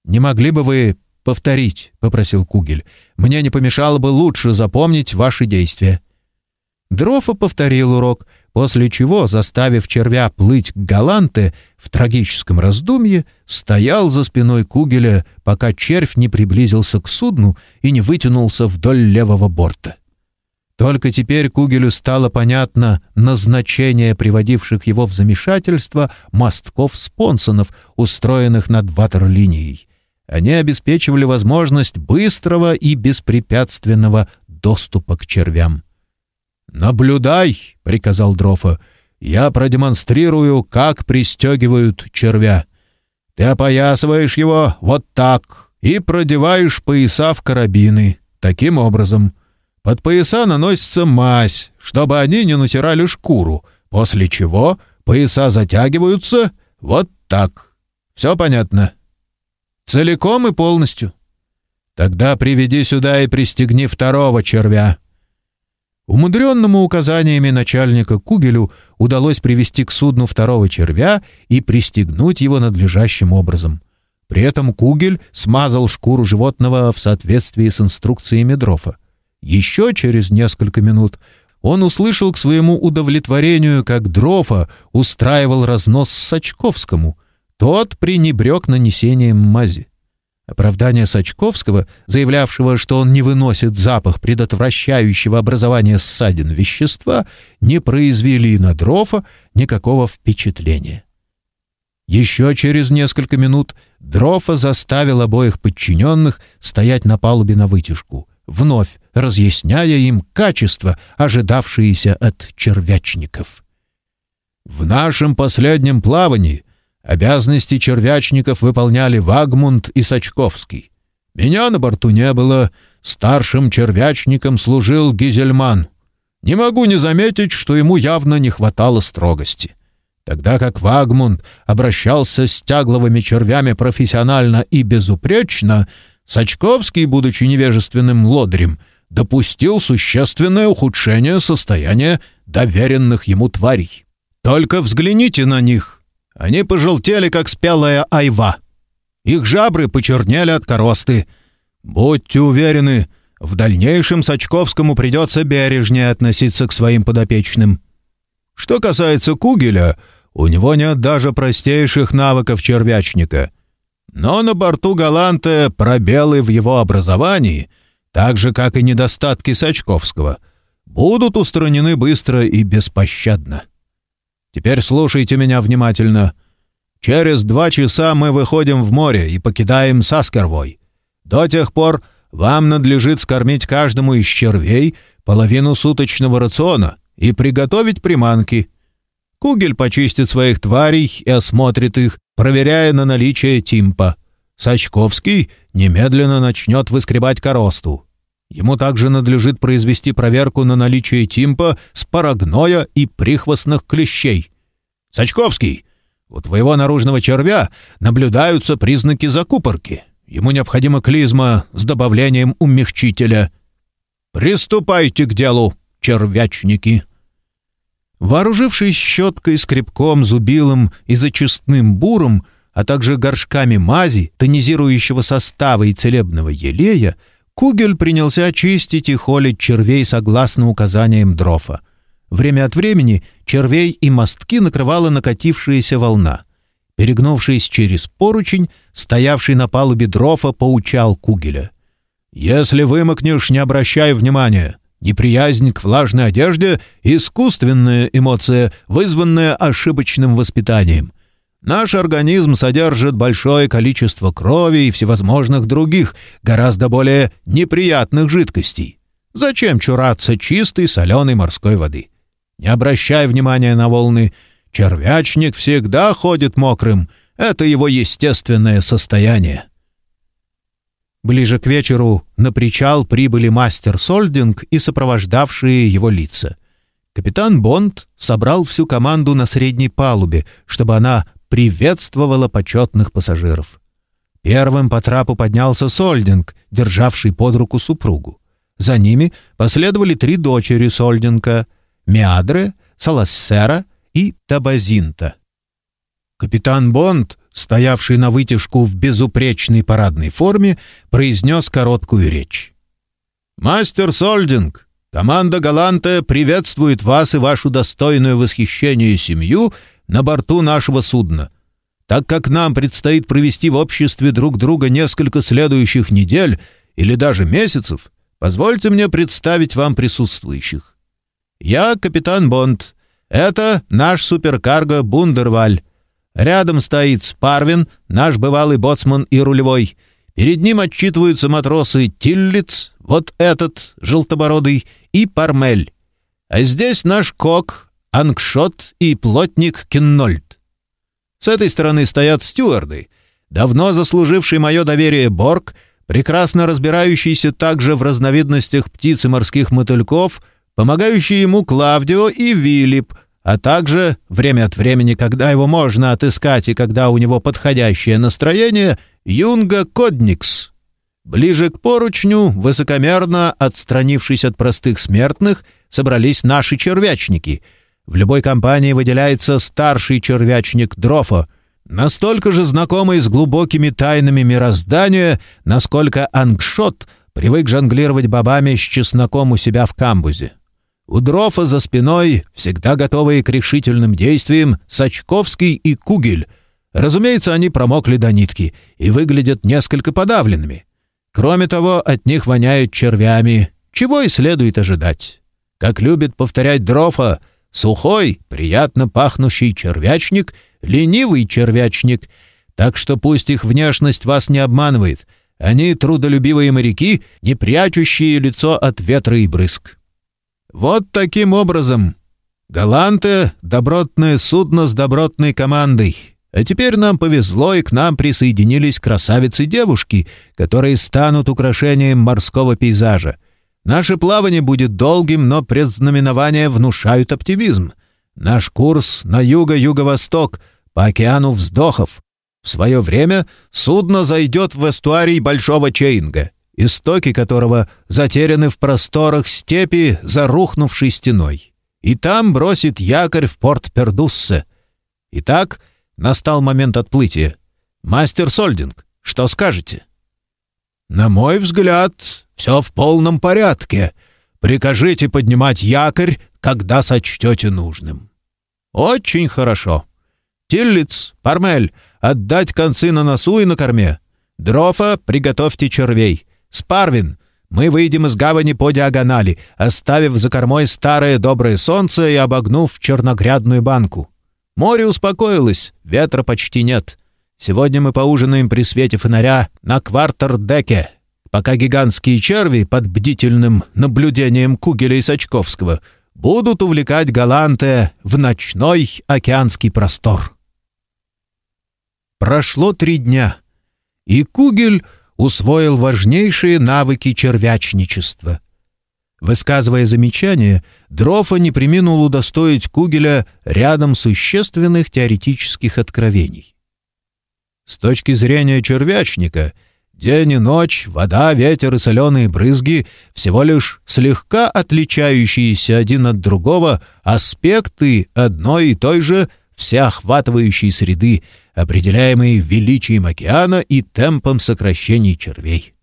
«Не могли бы вы повторить?» — попросил Кугель. «Мне не помешало бы лучше запомнить ваши действия». Дрофа повторил урок, после чего, заставив червя плыть к Галанте в трагическом раздумье, стоял за спиной Кугеля, пока червь не приблизился к судну и не вытянулся вдоль левого борта. Только теперь Кугелю стало понятно назначение приводивших его в замешательство мостков-спонсонов, устроенных над ватерлинией. Они обеспечивали возможность быстрого и беспрепятственного доступа к червям. «Наблюдай!» — приказал Дрофа. «Я продемонстрирую, как пристегивают червя. Ты опоясываешь его вот так и продеваешь пояса в карабины. Таким образом. Под пояса наносится мазь, чтобы они не натирали шкуру, после чего пояса затягиваются вот так. Все понятно?» «Целиком и полностью». «Тогда приведи сюда и пристегни второго червя». Умудренному указаниями начальника Кугелю удалось привести к судну второго червя и пристегнуть его надлежащим образом. При этом Кугель смазал шкуру животного в соответствии с инструкциями Дрофа. Еще через несколько минут он услышал к своему удовлетворению, как Дрофа устраивал разнос Сачковскому. Тот пренебрег нанесением мази. Оправдание Сачковского, заявлявшего, что он не выносит запах предотвращающего образование ссадин вещества, не произвели на Дрофа никакого впечатления. Еще через несколько минут Дрофа заставил обоих подчиненных стоять на палубе на вытяжку, вновь разъясняя им качества, ожидавшиеся от червячников. «В нашем последнем плавании Обязанности червячников выполняли Вагмунд и Сачковский. Меня на борту не было, старшим червячником служил Гизельман. Не могу не заметить, что ему явно не хватало строгости. Тогда как Вагмунд обращался с тягловыми червями профессионально и безупречно, Сачковский, будучи невежественным лодырем, допустил существенное ухудшение состояния доверенных ему тварей. Только взгляните на них. Они пожелтели, как спелая айва. Их жабры почернели от коросты. Будьте уверены, в дальнейшем Сачковскому придется бережнее относиться к своим подопечным. Что касается Кугеля, у него нет даже простейших навыков червячника. Но на борту Галанте пробелы в его образовании, так же, как и недостатки Сачковского, будут устранены быстро и беспощадно. Теперь слушайте меня внимательно. Через два часа мы выходим в море и покидаем Саскервой. До тех пор вам надлежит скормить каждому из червей половину суточного рациона и приготовить приманки. Кугель почистит своих тварей и осмотрит их, проверяя на наличие тимпа. Сачковский немедленно начнет выскребать коросту. Ему также надлежит произвести проверку на наличие тимпа, спарагноя и прихвостных клещей. «Сачковский, у твоего наружного червя наблюдаются признаки закупорки. Ему необходима клизма с добавлением умягчителя. Приступайте к делу, червячники!» Вооружившись щеткой, скребком, зубилом и зачистным буром, а также горшками мази, тонизирующего состава и целебного елея, Кугель принялся очистить и холить червей согласно указаниям Дрофа. Время от времени червей и мостки накрывала накатившаяся волна. Перегнувшись через поручень, стоявший на палубе Дрофа поучал Кугеля. «Если вымокнешь, не обращай внимания. Неприязнь к влажной одежде — искусственная эмоция, вызванная ошибочным воспитанием. Наш организм содержит большое количество крови и всевозможных других, гораздо более неприятных жидкостей. Зачем чураться чистой соленой морской воды? Не обращай внимания на волны. Червячник всегда ходит мокрым. Это его естественное состояние. Ближе к вечеру на причал прибыли мастер Сольдинг и сопровождавшие его лица. Капитан Бонд собрал всю команду на средней палубе, чтобы она приветствовала почетных пассажиров. Первым по трапу поднялся Сольдинг, державший под руку супругу. За ними последовали три дочери Сольдинга — Миадре, Салассера и Табазинта. Капитан Бонд, стоявший на вытяжку в безупречной парадной форме, произнес короткую речь. «Мастер Сольдинг, команда Галанта приветствует вас и вашу достойную восхищение семью на борту нашего судна. Так как нам предстоит провести в обществе друг друга несколько следующих недель или даже месяцев, позвольте мне представить вам присутствующих. Я капитан Бонд. Это наш суперкарго Бундерваль. Рядом стоит Спарвин, наш бывалый боцман и рулевой. Перед ним отчитываются матросы Тиллиц, вот этот, желтобородый, и Пармель. А здесь наш кок, Ангшот и плотник Кеннольд. С этой стороны стоят стюарды, давно заслуживший мое доверие Борг, прекрасно разбирающийся также в разновидностях птиц и морских мотыльков, помогающий ему Клавдио и Вилип, а также, время от времени, когда его можно отыскать и когда у него подходящее настроение, Юнга Кодникс. Ближе к поручню, высокомерно отстранившись от простых смертных, собрались наши червячники — в любой компании выделяется старший червячник Дрофо, настолько же знакомый с глубокими тайнами мироздания, насколько Ангшот привык жонглировать бобами с чесноком у себя в камбузе. У Дрофа за спиной, всегда готовые к решительным действиям, Сачковский и Кугель. Разумеется, они промокли до нитки и выглядят несколько подавленными. Кроме того, от них воняет червями, чего и следует ожидать. Как любит повторять Дрофа, Сухой, приятно пахнущий червячник, ленивый червячник. Так что пусть их внешность вас не обманывает. Они трудолюбивые моряки, не прячущие лицо от ветра и брызг. Вот таким образом. Галанте — добротное судно с добротной командой. А теперь нам повезло, и к нам присоединились красавицы-девушки, которые станут украшением морского пейзажа. Наше плавание будет долгим, но предзнаменования внушают оптимизм. Наш курс на юго-юго-восток, по океану вздохов. В свое время судно зайдет в эстуарий Большого Чейнга, истоки которого затеряны в просторах степи за рухнувшей стеной. И там бросит якорь в порт Пердуссе. Итак, настал момент отплытия. Мастер Сольдинг, что скажете? «На мой взгляд, все в полном порядке. Прикажите поднимать якорь, когда сочтете нужным». «Очень хорошо. Тиллиц, Пармель, отдать концы на носу и на корме. Дрофа, приготовьте червей. Спарвин, мы выйдем из гавани по диагонали, оставив за кормой старое доброе солнце и обогнув черногрядную банку. Море успокоилось, ветра почти нет». Сегодня мы поужинаем при свете фонаря на квартер-деке, пока гигантские черви под бдительным наблюдением Кугеля и Сачковского будут увлекать Галанте в ночной океанский простор. Прошло три дня, и Кугель усвоил важнейшие навыки червячничества. Высказывая замечания, Дрофа не приминул удостоить Кугеля рядом существенных теоретических откровений. С точки зрения червячника, день и ночь, вода, ветер и соленые брызги — всего лишь слегка отличающиеся один от другого аспекты одной и той же всеохватывающей среды, определяемые величием океана и темпом сокращений червей.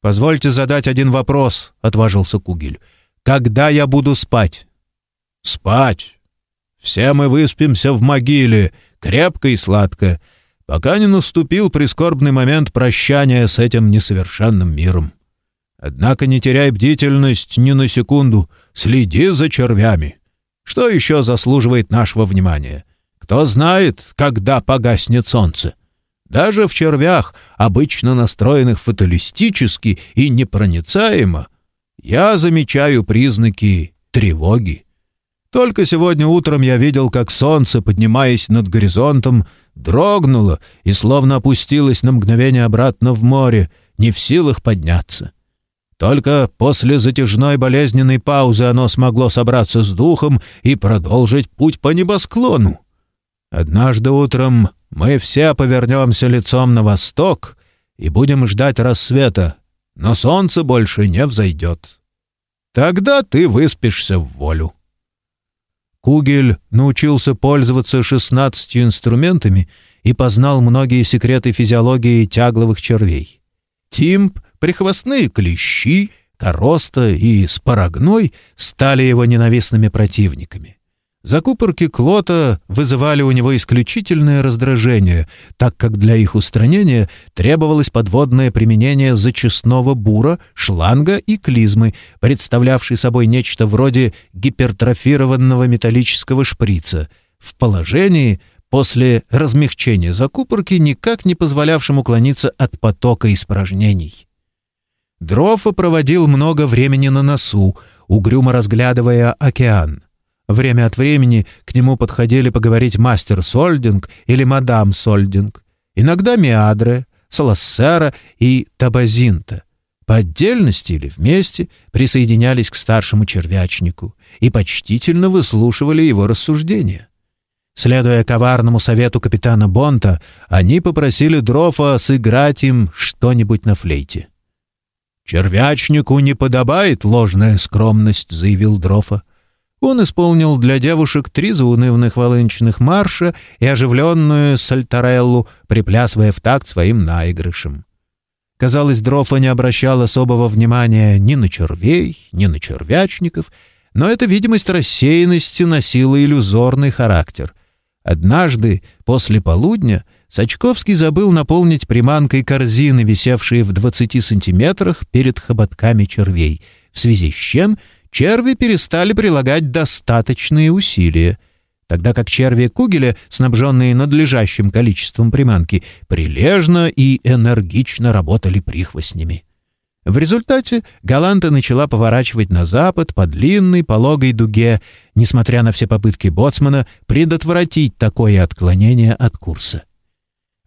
«Позвольте задать один вопрос», — отважился Кугель. «Когда я буду спать?» «Спать. Все мы выспимся в могиле, крепко и сладко пока не наступил прискорбный момент прощания с этим несовершенным миром. Однако не теряй бдительность ни на секунду, следи за червями. Что еще заслуживает нашего внимания? Кто знает, когда погаснет солнце. Даже в червях, обычно настроенных фаталистически и непроницаемо, я замечаю признаки тревоги. Только сегодня утром я видел, как солнце, поднимаясь над горизонтом, дрогнуло и словно опустилось на мгновение обратно в море, не в силах подняться. Только после затяжной болезненной паузы оно смогло собраться с духом и продолжить путь по небосклону. Однажды утром мы все повернемся лицом на восток и будем ждать рассвета, но солнце больше не взойдет. Тогда ты выспишься в волю. Кугель научился пользоваться шестнадцатью инструментами и познал многие секреты физиологии тягловых червей. Тимп, прихвостные клещи, короста и спорогной стали его ненавистными противниками. Закупорки Клота вызывали у него исключительное раздражение, так как для их устранения требовалось подводное применение зачистного бура, шланга и клизмы, представлявшей собой нечто вроде гипертрофированного металлического шприца, в положении, после размягчения закупорки, никак не позволявшем уклониться от потока испражнений. Дрофа проводил много времени на носу, угрюмо разглядывая океан — Время от времени к нему подходили поговорить мастер Сольдинг или мадам Сольдинг, иногда Миадре, Салассера и Табазинта. По отдельности или вместе присоединялись к старшему червячнику и почтительно выслушивали его рассуждения. Следуя коварному совету капитана Бонта, они попросили Дрофа сыграть им что-нибудь на флейте. «Червячнику не подобает ложная скромность», — заявил Дрофа. Он исполнил для девушек три заунывных волынчных марша и оживленную сальтареллу, приплясывая в такт своим наигрышем. Казалось, Дрофа не обращал особого внимания ни на червей, ни на червячников, но эта видимость рассеянности носила иллюзорный характер. Однажды, после полудня, Сачковский забыл наполнить приманкой корзины, висевшие в двадцати сантиметрах перед хоботками червей, в связи с чем — черви перестали прилагать достаточные усилия, тогда как черви Кугеля, снабженные надлежащим количеством приманки, прилежно и энергично работали прихвостнями. В результате Галанта начала поворачивать на запад по длинной пологой дуге, несмотря на все попытки боцмана предотвратить такое отклонение от курса.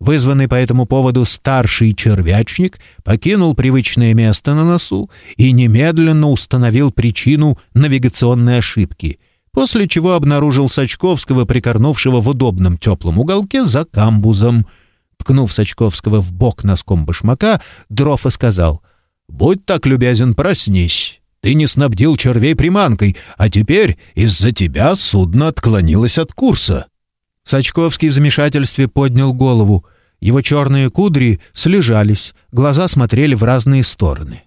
Вызванный по этому поводу старший червячник покинул привычное место на носу и немедленно установил причину навигационной ошибки, после чего обнаружил Сачковского, прикорнувшего в удобном теплом уголке за камбузом. Ткнув Сачковского в бок носком башмака, Дрофа сказал «Будь так любезен, проснись». Ты не снабдил червей приманкой, а теперь из-за тебя судно отклонилось от курса». Сачковский в замешательстве поднял голову. Его черные кудри слежались, глаза смотрели в разные стороны.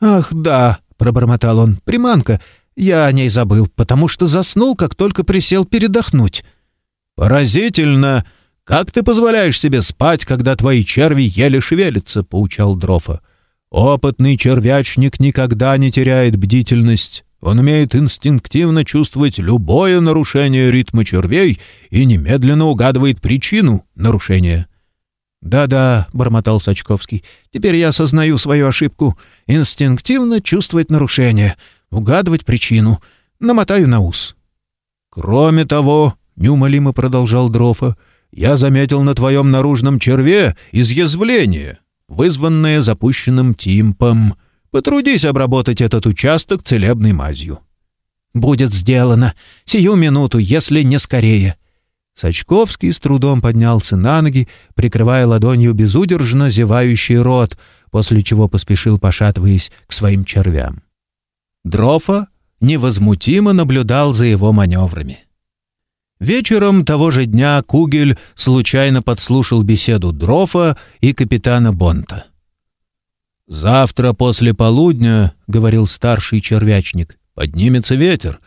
«Ах, да», — пробормотал он, — «приманка. Я о ней забыл, потому что заснул, как только присел передохнуть». «Поразительно! Как ты позволяешь себе спать, когда твои черви еле шевелятся?» — поучал Дрофа. «Опытный червячник никогда не теряет бдительность». Он умеет инстинктивно чувствовать любое нарушение ритма червей и немедленно угадывает причину нарушения. «Да-да», — бормотал Сачковский, — «теперь я осознаю свою ошибку. Инстинктивно чувствовать нарушение, угадывать причину. Намотаю на ус». «Кроме того», — неумолимо продолжал Дрофа, — «я заметил на твоем наружном черве изъязвление, вызванное запущенным тимпом. Потрудись обработать этот участок целебной мазью». «Будет сделано. Сию минуту, если не скорее». Сачковский с трудом поднялся на ноги, прикрывая ладонью безудержно зевающий рот, после чего поспешил, пошатываясь, к своим червям. Дрофа невозмутимо наблюдал за его маневрами. Вечером того же дня Кугель случайно подслушал беседу Дрофа и капитана Бонта. «Завтра после полудня, — говорил старший червячник, — поднимется ветер.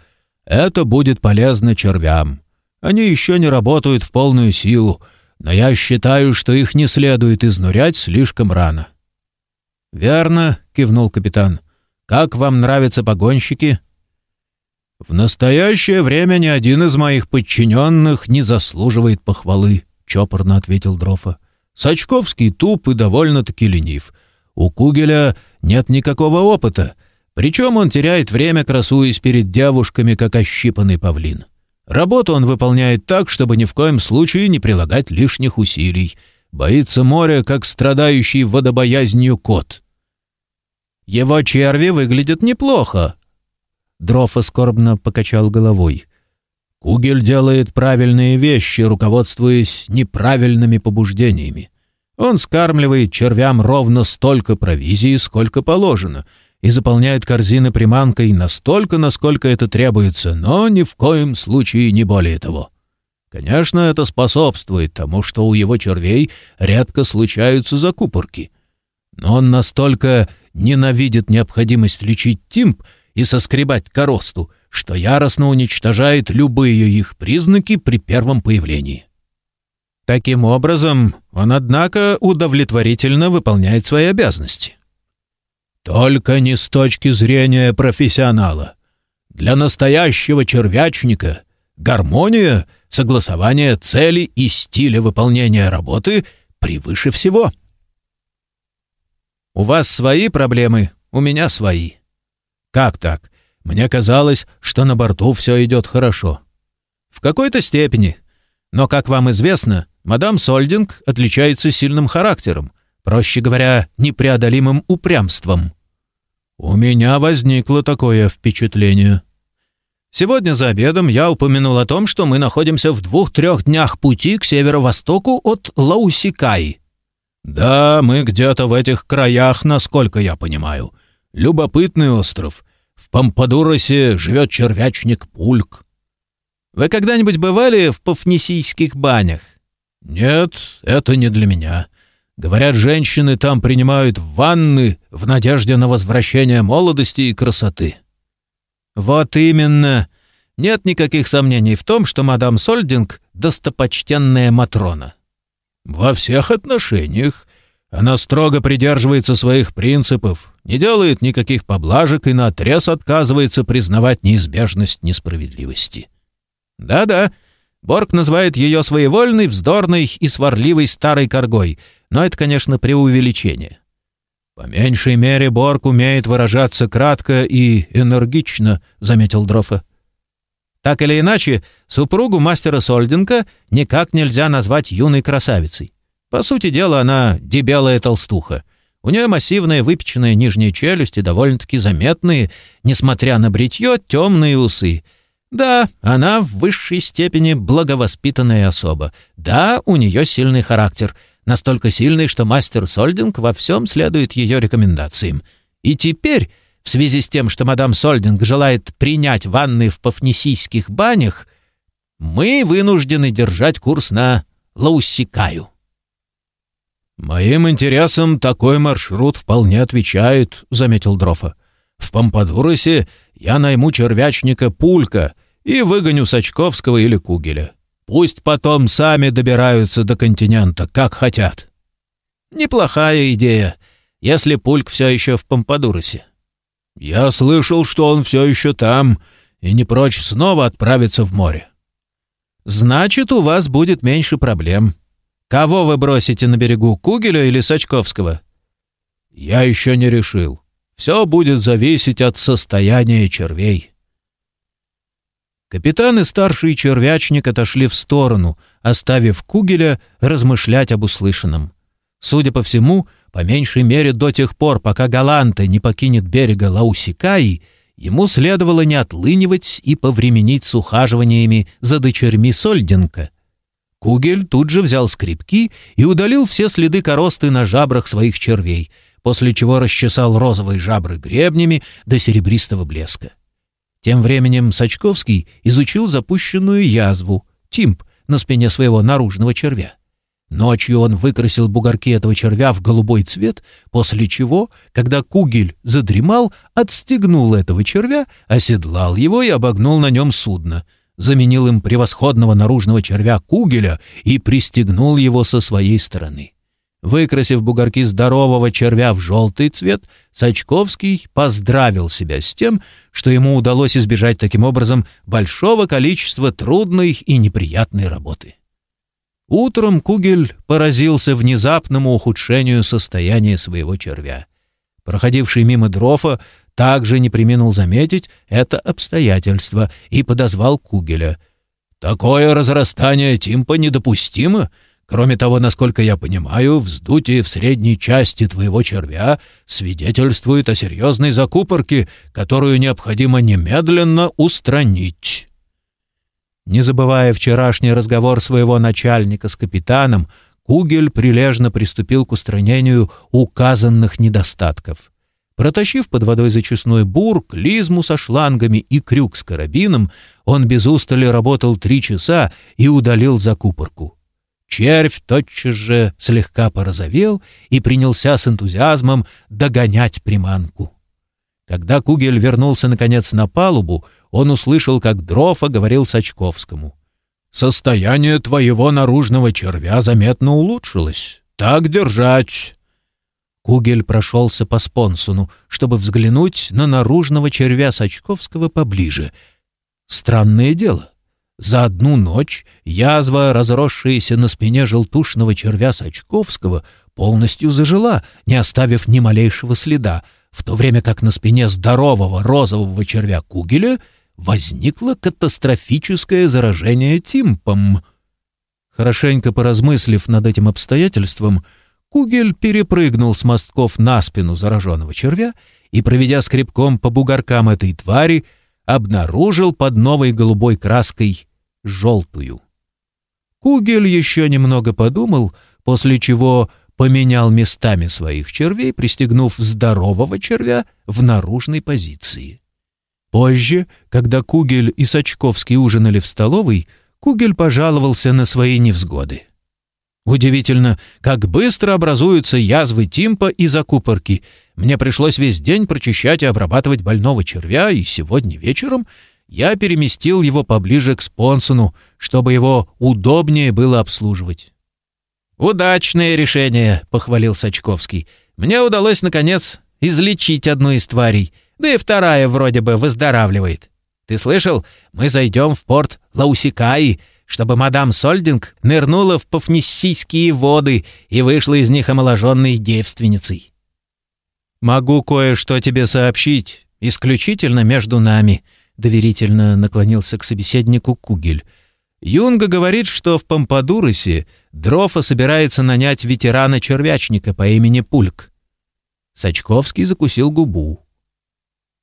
Это будет полезно червям. Они еще не работают в полную силу, но я считаю, что их не следует изнурять слишком рано». «Верно», — кивнул капитан. «Как вам нравятся погонщики?» «В настоящее время ни один из моих подчиненных не заслуживает похвалы», — чопорно ответил Дрофа. «Сачковский туп и довольно-таки ленив. У Кугеля нет никакого опыта, причем он теряет время, красуясь перед девушками, как ощипанный павлин. Работу он выполняет так, чтобы ни в коем случае не прилагать лишних усилий. Боится моря, как страдающий водобоязнью кот. Его черви выглядят неплохо. Дрофа скорбно покачал головой. Кугель делает правильные вещи, руководствуясь неправильными побуждениями. Он скармливает червям ровно столько провизии, сколько положено, и заполняет корзины приманкой настолько, насколько это требуется, но ни в коем случае не более того. Конечно, это способствует тому, что у его червей редко случаются закупорки. Но он настолько ненавидит необходимость лечить тимп и соскребать коросту, что яростно уничтожает любые их признаки при первом появлении. Таким образом, он, однако, удовлетворительно выполняет свои обязанности. Только не с точки зрения профессионала. Для настоящего червячника гармония, согласование цели и стиля выполнения работы превыше всего. У вас свои проблемы, у меня свои. Как так? Мне казалось, что на борту все идет хорошо. В какой-то степени. Но, как вам известно, мадам Сольдинг отличается сильным характером, проще говоря, непреодолимым упрямством. У меня возникло такое впечатление. Сегодня за обедом я упомянул о том, что мы находимся в двух-трех днях пути к северо-востоку от Лаусикаи. Да, мы где-то в этих краях, насколько я понимаю. Любопытный остров. В Пампадуросе живет червячник Пульк. Вы когда-нибудь бывали в Пафнесийских банях? Нет, это не для меня. Говорят, женщины там принимают ванны в надежде на возвращение молодости и красоты. Вот именно. Нет никаких сомнений в том, что мадам Сольдинг — достопочтенная Матрона. Во всех отношениях. Она строго придерживается своих принципов, не делает никаких поблажек и наотрез отказывается признавать неизбежность несправедливости. Да-да, Борг называет ее своевольной, вздорной и сварливой старой коргой, но это, конечно, преувеличение. «По меньшей мере Борг умеет выражаться кратко и энергично», — заметил Дрофа. Так или иначе, супругу мастера Сольденко никак нельзя назвать юной красавицей. По сути дела, она дебелая толстуха. У нее массивная выпеченная нижняя челюсть и довольно-таки заметные, несмотря на бритье, темные усы — да, она в высшей степени благовоспитанная особа. Да, у нее сильный характер. Настолько сильный, что мастер Сольдинг во всем следует ее рекомендациям. И теперь, в связи с тем, что мадам Сольдинг желает принять ванны в пафнесийских банях, мы вынуждены держать курс на Лаусикаю. «Моим интересам такой маршрут вполне отвечает», — заметил Дрофа. «В Пампадуросе я найму червячника Пулька, и выгоню Сачковского или Кугеля. Пусть потом сами добираются до континента, как хотят. Неплохая идея, если Пульк все еще в Помпадуросе. Я слышал, что он все еще там и не прочь снова отправиться в море. Значит, у вас будет меньше проблем. Кого вы бросите на берегу, Кугеля или Сачковского? Я еще не решил. Все будет зависеть от состояния червей. Капитан и старший червячник отошли в сторону, оставив Кугеля размышлять об услышанном. Судя по всему, по меньшей мере до тех пор, пока Галанта не покинет берега Лаусикаи, ему следовало не отлынивать и повременить с ухаживаниями за дочерьми Сольденко. Кугель тут же взял скрипки и удалил все следы коросты на жабрах своих червей, после чего расчесал розовые жабры гребнями до серебристого блеска. Тем временем Сачковский изучил запущенную язву, тимп, на спине своего наружного червя. Ночью он выкрасил бугорки этого червя в голубой цвет, после чего, когда кугель задремал, отстегнул этого червя, оседлал его и обогнул на нем судно, заменил им превосходного наружного червя кугеля и пристегнул его со своей стороны. Выкрасив бугорки здорового червя в желтый цвет, Сачковский поздравил себя с тем, что ему удалось избежать таким образом большого количества трудной и неприятной работы. Утром Кугель поразился внезапному ухудшению состояния своего червя. Проходивший мимо Дрофа также не применил заметить это обстоятельство и подозвал Кугеля. «Такое разрастание тимпа недопустимо. Кроме того, насколько я понимаю, вздутие в средней части твоего червя свидетельствует о серьезной закупорке, которую необходимо немедленно устранить». Не забывая вчерашний разговор своего начальника с капитаном, Кугель прилежно приступил к устранению указанных недостатков. Протащив под водой зачистной бур, клизму со шлангами и крюк с карабином, он без устали работал три часа и удалил закупорку. Червь тотчас же слегка порозовел и принялся с энтузиазмом догонять приманку. Когда Кугель вернулся, наконец, на палубу, он услышал, как Дрофа говорил Сачковскому. «Состояние твоего наружного червя заметно улучшилось. Так держать!» Кугель прошелся по спонсону, чтобы взглянуть на наружного червя Сачковского поближе. Странное дело. За одну ночь язва, разросшаяся на спине желтушного червя Сачковского, полностью зажила, не оставив ни малейшего следа, в то время как на спине здорового розового червя Кугеля возникло катастрофическое заражение тимпом. Хорошенько поразмыслив над этим обстоятельством, Кугель перепрыгнул с мостков на спину зараженного червя и, проведя скребком по бугоркам этой твари, обнаружил под новой голубой краской желтую. Кугель еще немного подумал, после чего поменял местами своих червей, пристегнув здорового червя в наружной позиции. Позже, когда Кугель и Сачковский ужинали в столовой, Кугель пожаловался на свои невзгоды. Удивительно, как быстро образуются язвы тимпа и закупорки. Мне пришлось весь день прочищать и обрабатывать больного червя, и сегодня вечером я переместил его поближе к спонсону, чтобы его удобнее было обслуживать. «Удачное решение», — похвалил Сачковский. «Мне удалось, наконец, излечить одну из тварей. Да и вторая вроде бы выздоравливает. Ты слышал? Мы зайдем в порт Лаусикаи, чтобы мадам Сольдинг нырнула в Пафнессийские воды и вышла из них омоложенной девственницей. «Могу кое-что тебе сообщить, исключительно между нами», — доверительно наклонился к собеседнику Кугель. «Юнга говорит, что в Помпадуросе Дрофа собирается нанять ветерана-червячника по имени Пульк». Сачковский закусил губу.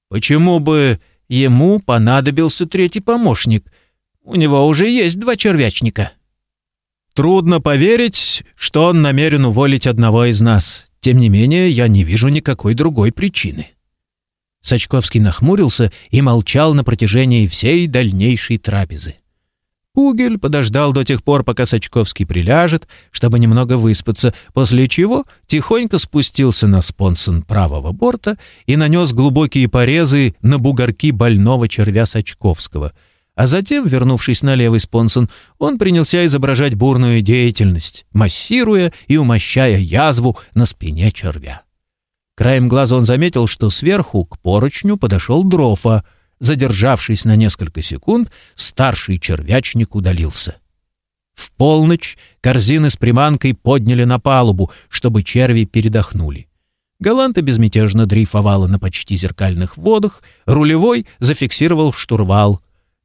Почему бы ему понадобился третий помощник? У него уже есть два червячника. Трудно поверить, что он намерен уволить одного из нас. Тем не менее, я не вижу никакой другой причины. Сачковский нахмурился и молчал на протяжении всей дальнейшей трапезы. Кугель подождал до тех пор, пока Сачковский приляжет, чтобы немного выспаться, после чего тихонько спустился на спонсон правого борта и нанес глубокие порезы на бугорки больного червя Сачковского. А затем, вернувшись на левый спонсон, он принялся изображать бурную деятельность, массируя и умощая язву на спине червя. Краем глаза он заметил, что сверху к поручню подошел Дрофа — Задержавшись на несколько секунд, старший червячник удалился. В полночь корзины с приманкой подняли на палубу, чтобы черви передохнули. Галанта безмятежно дрейфовала на почти зеркальных водах, рулевой зафиксировал штурвал.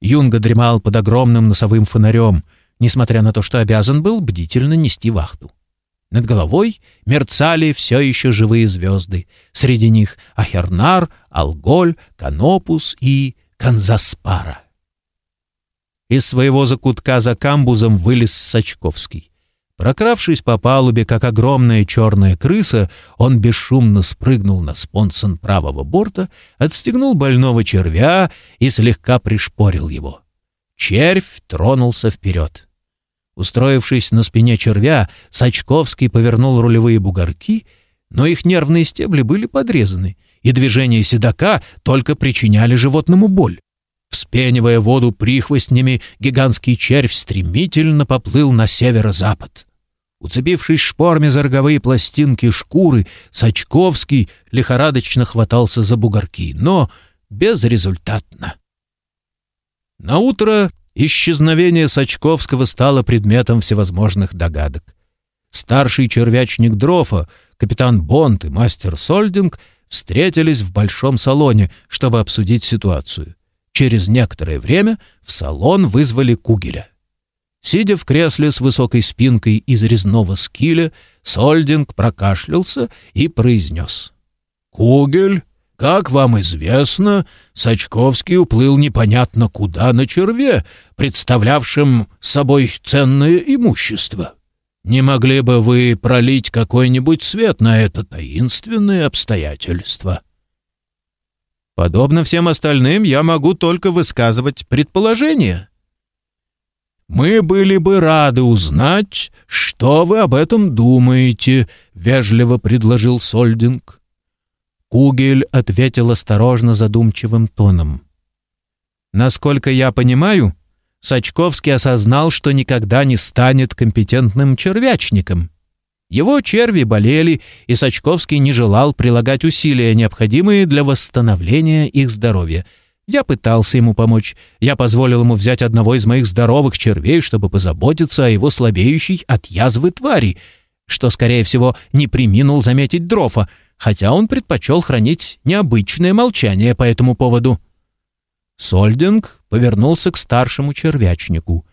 Юнга дремал под огромным носовым фонарем, несмотря на то, что обязан был бдительно нести вахту. Над головой мерцали все еще живые звезды. Среди них Ахернар, Алголь, Канопус и Канзаспара. Из своего закутка за камбузом вылез Сачковский. Прокравшись по палубе, как огромная черная крыса, он бесшумно спрыгнул на спонсон правого борта, отстегнул больного червя и слегка пришпорил его. Червь тронулся вперед. Устроившись на спине червя, Сачковский повернул рулевые бугорки, но их нервные стебли были подрезаны, и движения седока только причиняли животному боль. Вспенивая воду прихвостнями, гигантский червь стремительно поплыл на северо-запад. Уцепившись шпорами за роговые пластинки шкуры, Сачковский лихорадочно хватался за бугорки, но безрезультатно. Наутро исчезновение Сачковского стало предметом всевозможных догадок. Старший червячник Дрофа, капитан Бонд и мастер Сольдинг встретились в большом салоне, чтобы обсудить ситуацию. Через некоторое время в салон вызвали Кугеля. Сидя в кресле с высокой спинкой из резного скиля, Сольдинг прокашлялся и произнес. «Кугель, как вам известно, Сачковский уплыл непонятно куда на черве, представлявшем собой ценное имущество. Не могли бы вы пролить какой-нибудь свет на это таинственное обстоятельство?» «Подобно всем остальным, я могу только высказывать предположения», мы были бы рады узнать, что вы об этом думаете», — вежливо предложил Сольдинг. Кугель ответил осторожно задумчивым тоном. «Насколько я понимаю, Сачковский осознал, что никогда не станет компетентным червячником. Его черви болели, и Сачковский не желал прилагать усилия, необходимые для восстановления их здоровья — я пытался ему помочь. Я позволил ему взять одного из моих здоровых червей, чтобы позаботиться о его слабеющей от язвы твари, что, скорее всего, не приминул заметить Дрофа, хотя он предпочел хранить необычное молчание по этому поводу. Сольдинг повернулся к старшему червячнику.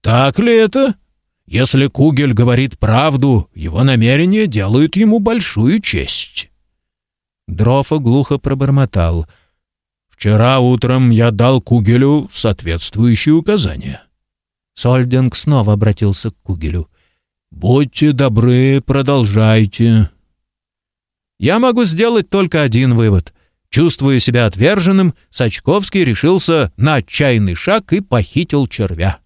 «Так ли это? Если Кугель говорит правду, его намерения делают ему большую честь». Дрофа глухо пробормотал — Вчера утром я дал Кугелю соответствующие указания». Сольдинг снова обратился к Кугелю. «Будьте добры, продолжайте». «Я могу сделать только один вывод. Чувствуя себя отверженным, Сачковский решился на отчаянный шаг и похитил червя».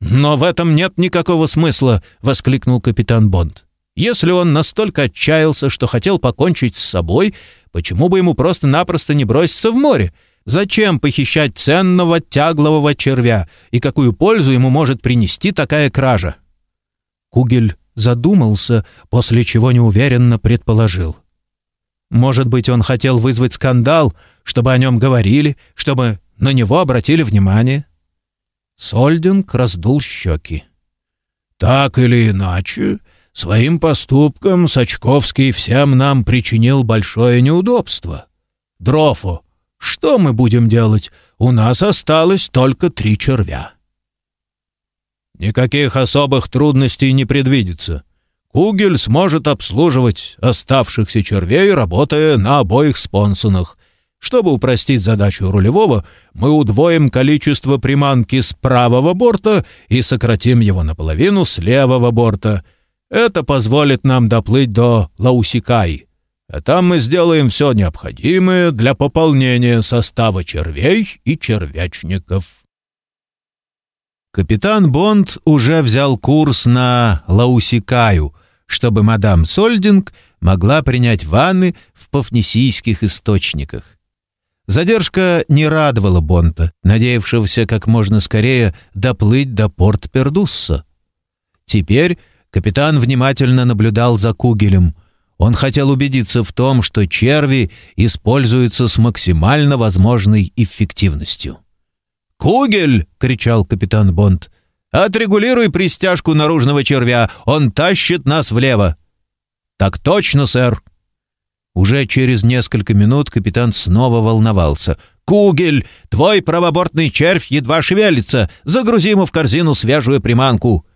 «Но в этом нет никакого смысла!» — воскликнул капитан Бонд. «Если он настолько отчаялся, что хотел покончить с собой, Почему бы ему просто-напросто не броситься в море? Зачем похищать ценного тяглового червя? И какую пользу ему может принести такая кража? Кугель задумался, после чего неуверенно предположил. Может быть, он хотел вызвать скандал, чтобы о нем говорили, чтобы на него обратили внимание? Сольдинг раздул щеки. «Так или иначе, Своим поступком Сачковский всем нам причинил большое неудобство. Дрофу, что мы будем делать? У нас осталось только три червя. Никаких особых трудностей не предвидится. Кугель сможет обслуживать оставшихся червей, работая на обоих спонсонах. Чтобы упростить задачу рулевого, мы удвоим количество приманки с правого борта и сократим его наполовину с левого борта — это позволит нам доплыть до Лаусикай, а там мы сделаем все необходимое для пополнения состава червей и червячников». Капитан Бонд уже взял курс на Лаусикаю, чтобы мадам Сольдинг могла принять ванны в пафнесийских источниках. Задержка не радовала Бонта, надеявшегося как можно скорее доплыть до порт Пердусса. Теперь Капитан внимательно наблюдал за Кугелем. Он хотел убедиться в том, что черви используются с максимально возможной эффективностью. «Кугель!» — кричал капитан Бонд. «Отрегулируй пристяжку наружного червя, он тащит нас влево». «Так точно, сэр!» Уже через несколько минут капитан снова волновался. «Кугель, твой правобортный червь едва шевелится. Загрузи ему в корзину свежую приманку».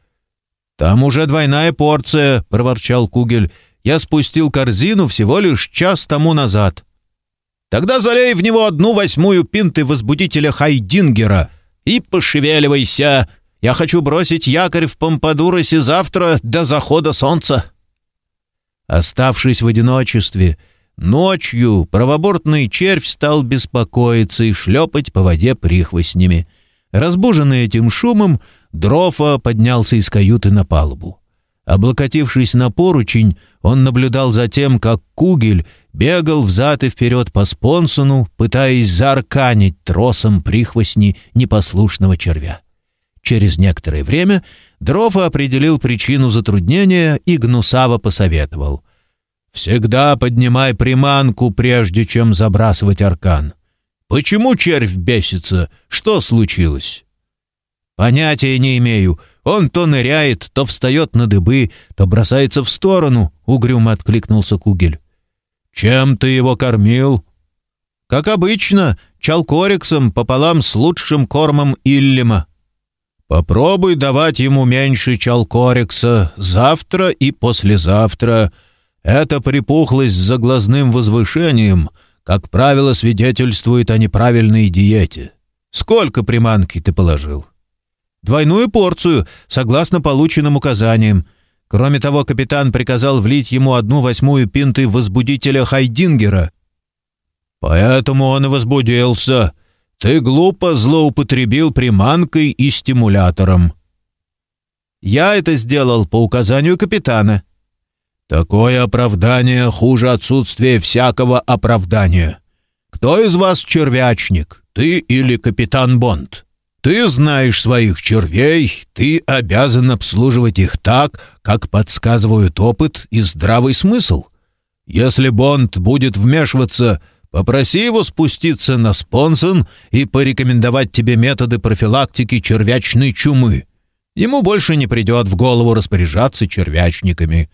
«Там уже двойная порция», — проворчал Кугель. «Я спустил корзину всего лишь час тому назад». «Тогда залей в него одну восьмую пинты возбудителя Хайдингера и пошевеливайся. Я хочу бросить якорь в Помпадуросе завтра до захода солнца». Оставшись в одиночестве, ночью правобортный червь стал беспокоиться и шлепать по воде прихвостнями. Разбуженный этим шумом, Дрофа поднялся из каюты на палубу. Облокотившись на поручень, он наблюдал за тем, как Кугель бегал взад и вперед по спонсону, пытаясь заарканить тросом прихвостни непослушного червя. Через некоторое время Дрофа определил причину затруднения и гнусаво посоветовал. «Всегда поднимай приманку, прежде чем забрасывать аркан. Почему червь бесится? Что случилось?» «Понятия не имею. Он то ныряет, то встает на дыбы, то бросается в сторону», — угрюмо откликнулся Кугель. «Чем ты его кормил?» «Как обычно, чалкориксом пополам с лучшим кормом Иллима». «Попробуй давать ему меньше чалкорикса завтра и послезавтра. Эта припухлость с заглазным возвышением, как правило, свидетельствует о неправильной диете. Сколько приманки ты положил?» «Двойную порцию, согласно полученным указаниям. Кроме того, капитан приказал влить ему одну восьмую пинты возбудителя Хайдингера». «Поэтому он и возбудился. Ты глупо злоупотребил приманкой и стимулятором». «Я это сделал по указанию капитана». «Такое оправдание хуже отсутствия всякого оправдания. Кто из вас червячник, ты или капитан Бонд?» Ты знаешь своих червей, ты обязан обслуживать их так, как подсказывают опыт и здравый смысл. Если Бонд будет вмешиваться, попроси его спуститься на спонсон и порекомендовать тебе методы профилактики червячной чумы. Ему больше не придет в голову распоряжаться червячниками.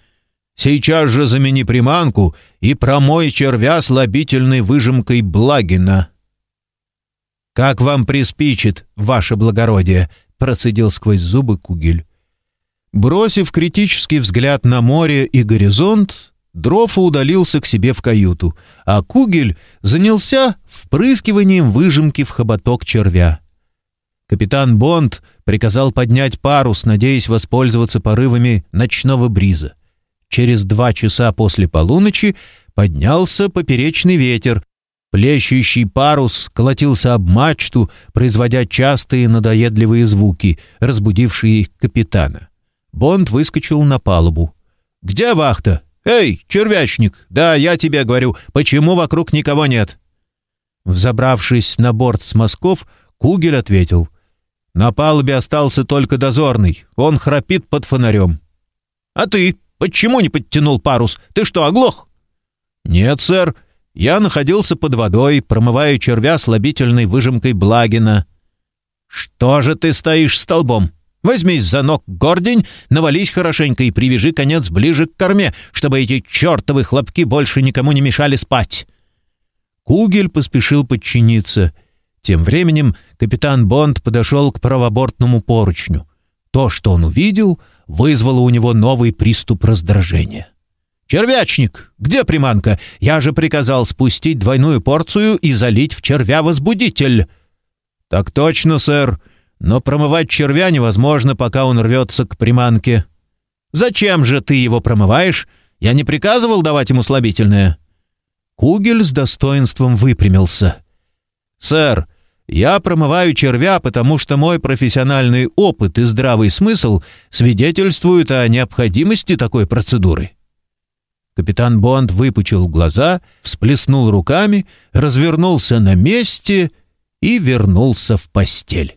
Сейчас же замени приманку и промой червя слабительной выжимкой Благина». «Как вам приспичит, ваше благородие!» — процедил сквозь зубы Кугель. Бросив критический взгляд на море и горизонт, Дрофа удалился к себе в каюту, а Кугель занялся впрыскиванием выжимки в хоботок червя. Капитан Бонд приказал поднять парус, надеясь воспользоваться порывами ночного бриза. Через два часа после полуночи поднялся поперечный ветер, Плещущий парус колотился об мачту, производя частые надоедливые звуки, разбудившие капитана. Бонд выскочил на палубу. «Где вахта? Эй, червячник! Да, я тебе говорю, почему вокруг никого нет?» Взобравшись на борт с мазков, Кугель ответил. «На палубе остался только дозорный. Он храпит под фонарем». «А ты? Почему не подтянул парус? Ты что, оглох?» «Нет, сэр. Я находился под водой, промывая червя слабительной выжимкой Благина. «Что же ты стоишь столбом? Возьмись за ног гордень, навались хорошенько и привяжи конец ближе к корме, чтобы эти чертовы хлопки больше никому не мешали спать». Кугель поспешил подчиниться. Тем временем капитан Бонд подошел к правобортному поручню. То, что он увидел, вызвало у него новый приступ раздражения. «Червячник! Где приманка? Я же приказал спустить двойную порцию и залить в червя возбудитель». «Так точно, сэр. Но промывать червя невозможно, пока он рвется к приманке». «Зачем же ты его промываешь? Я не приказывал давать ему слабительное». Кугель с достоинством выпрямился. «Сэр, я промываю червя, потому что мой профессиональный опыт и здравый смысл свидетельствуют о необходимости такой процедуры». Капитан Бонд выпучил глаза, всплеснул руками, развернулся на месте и вернулся в постель.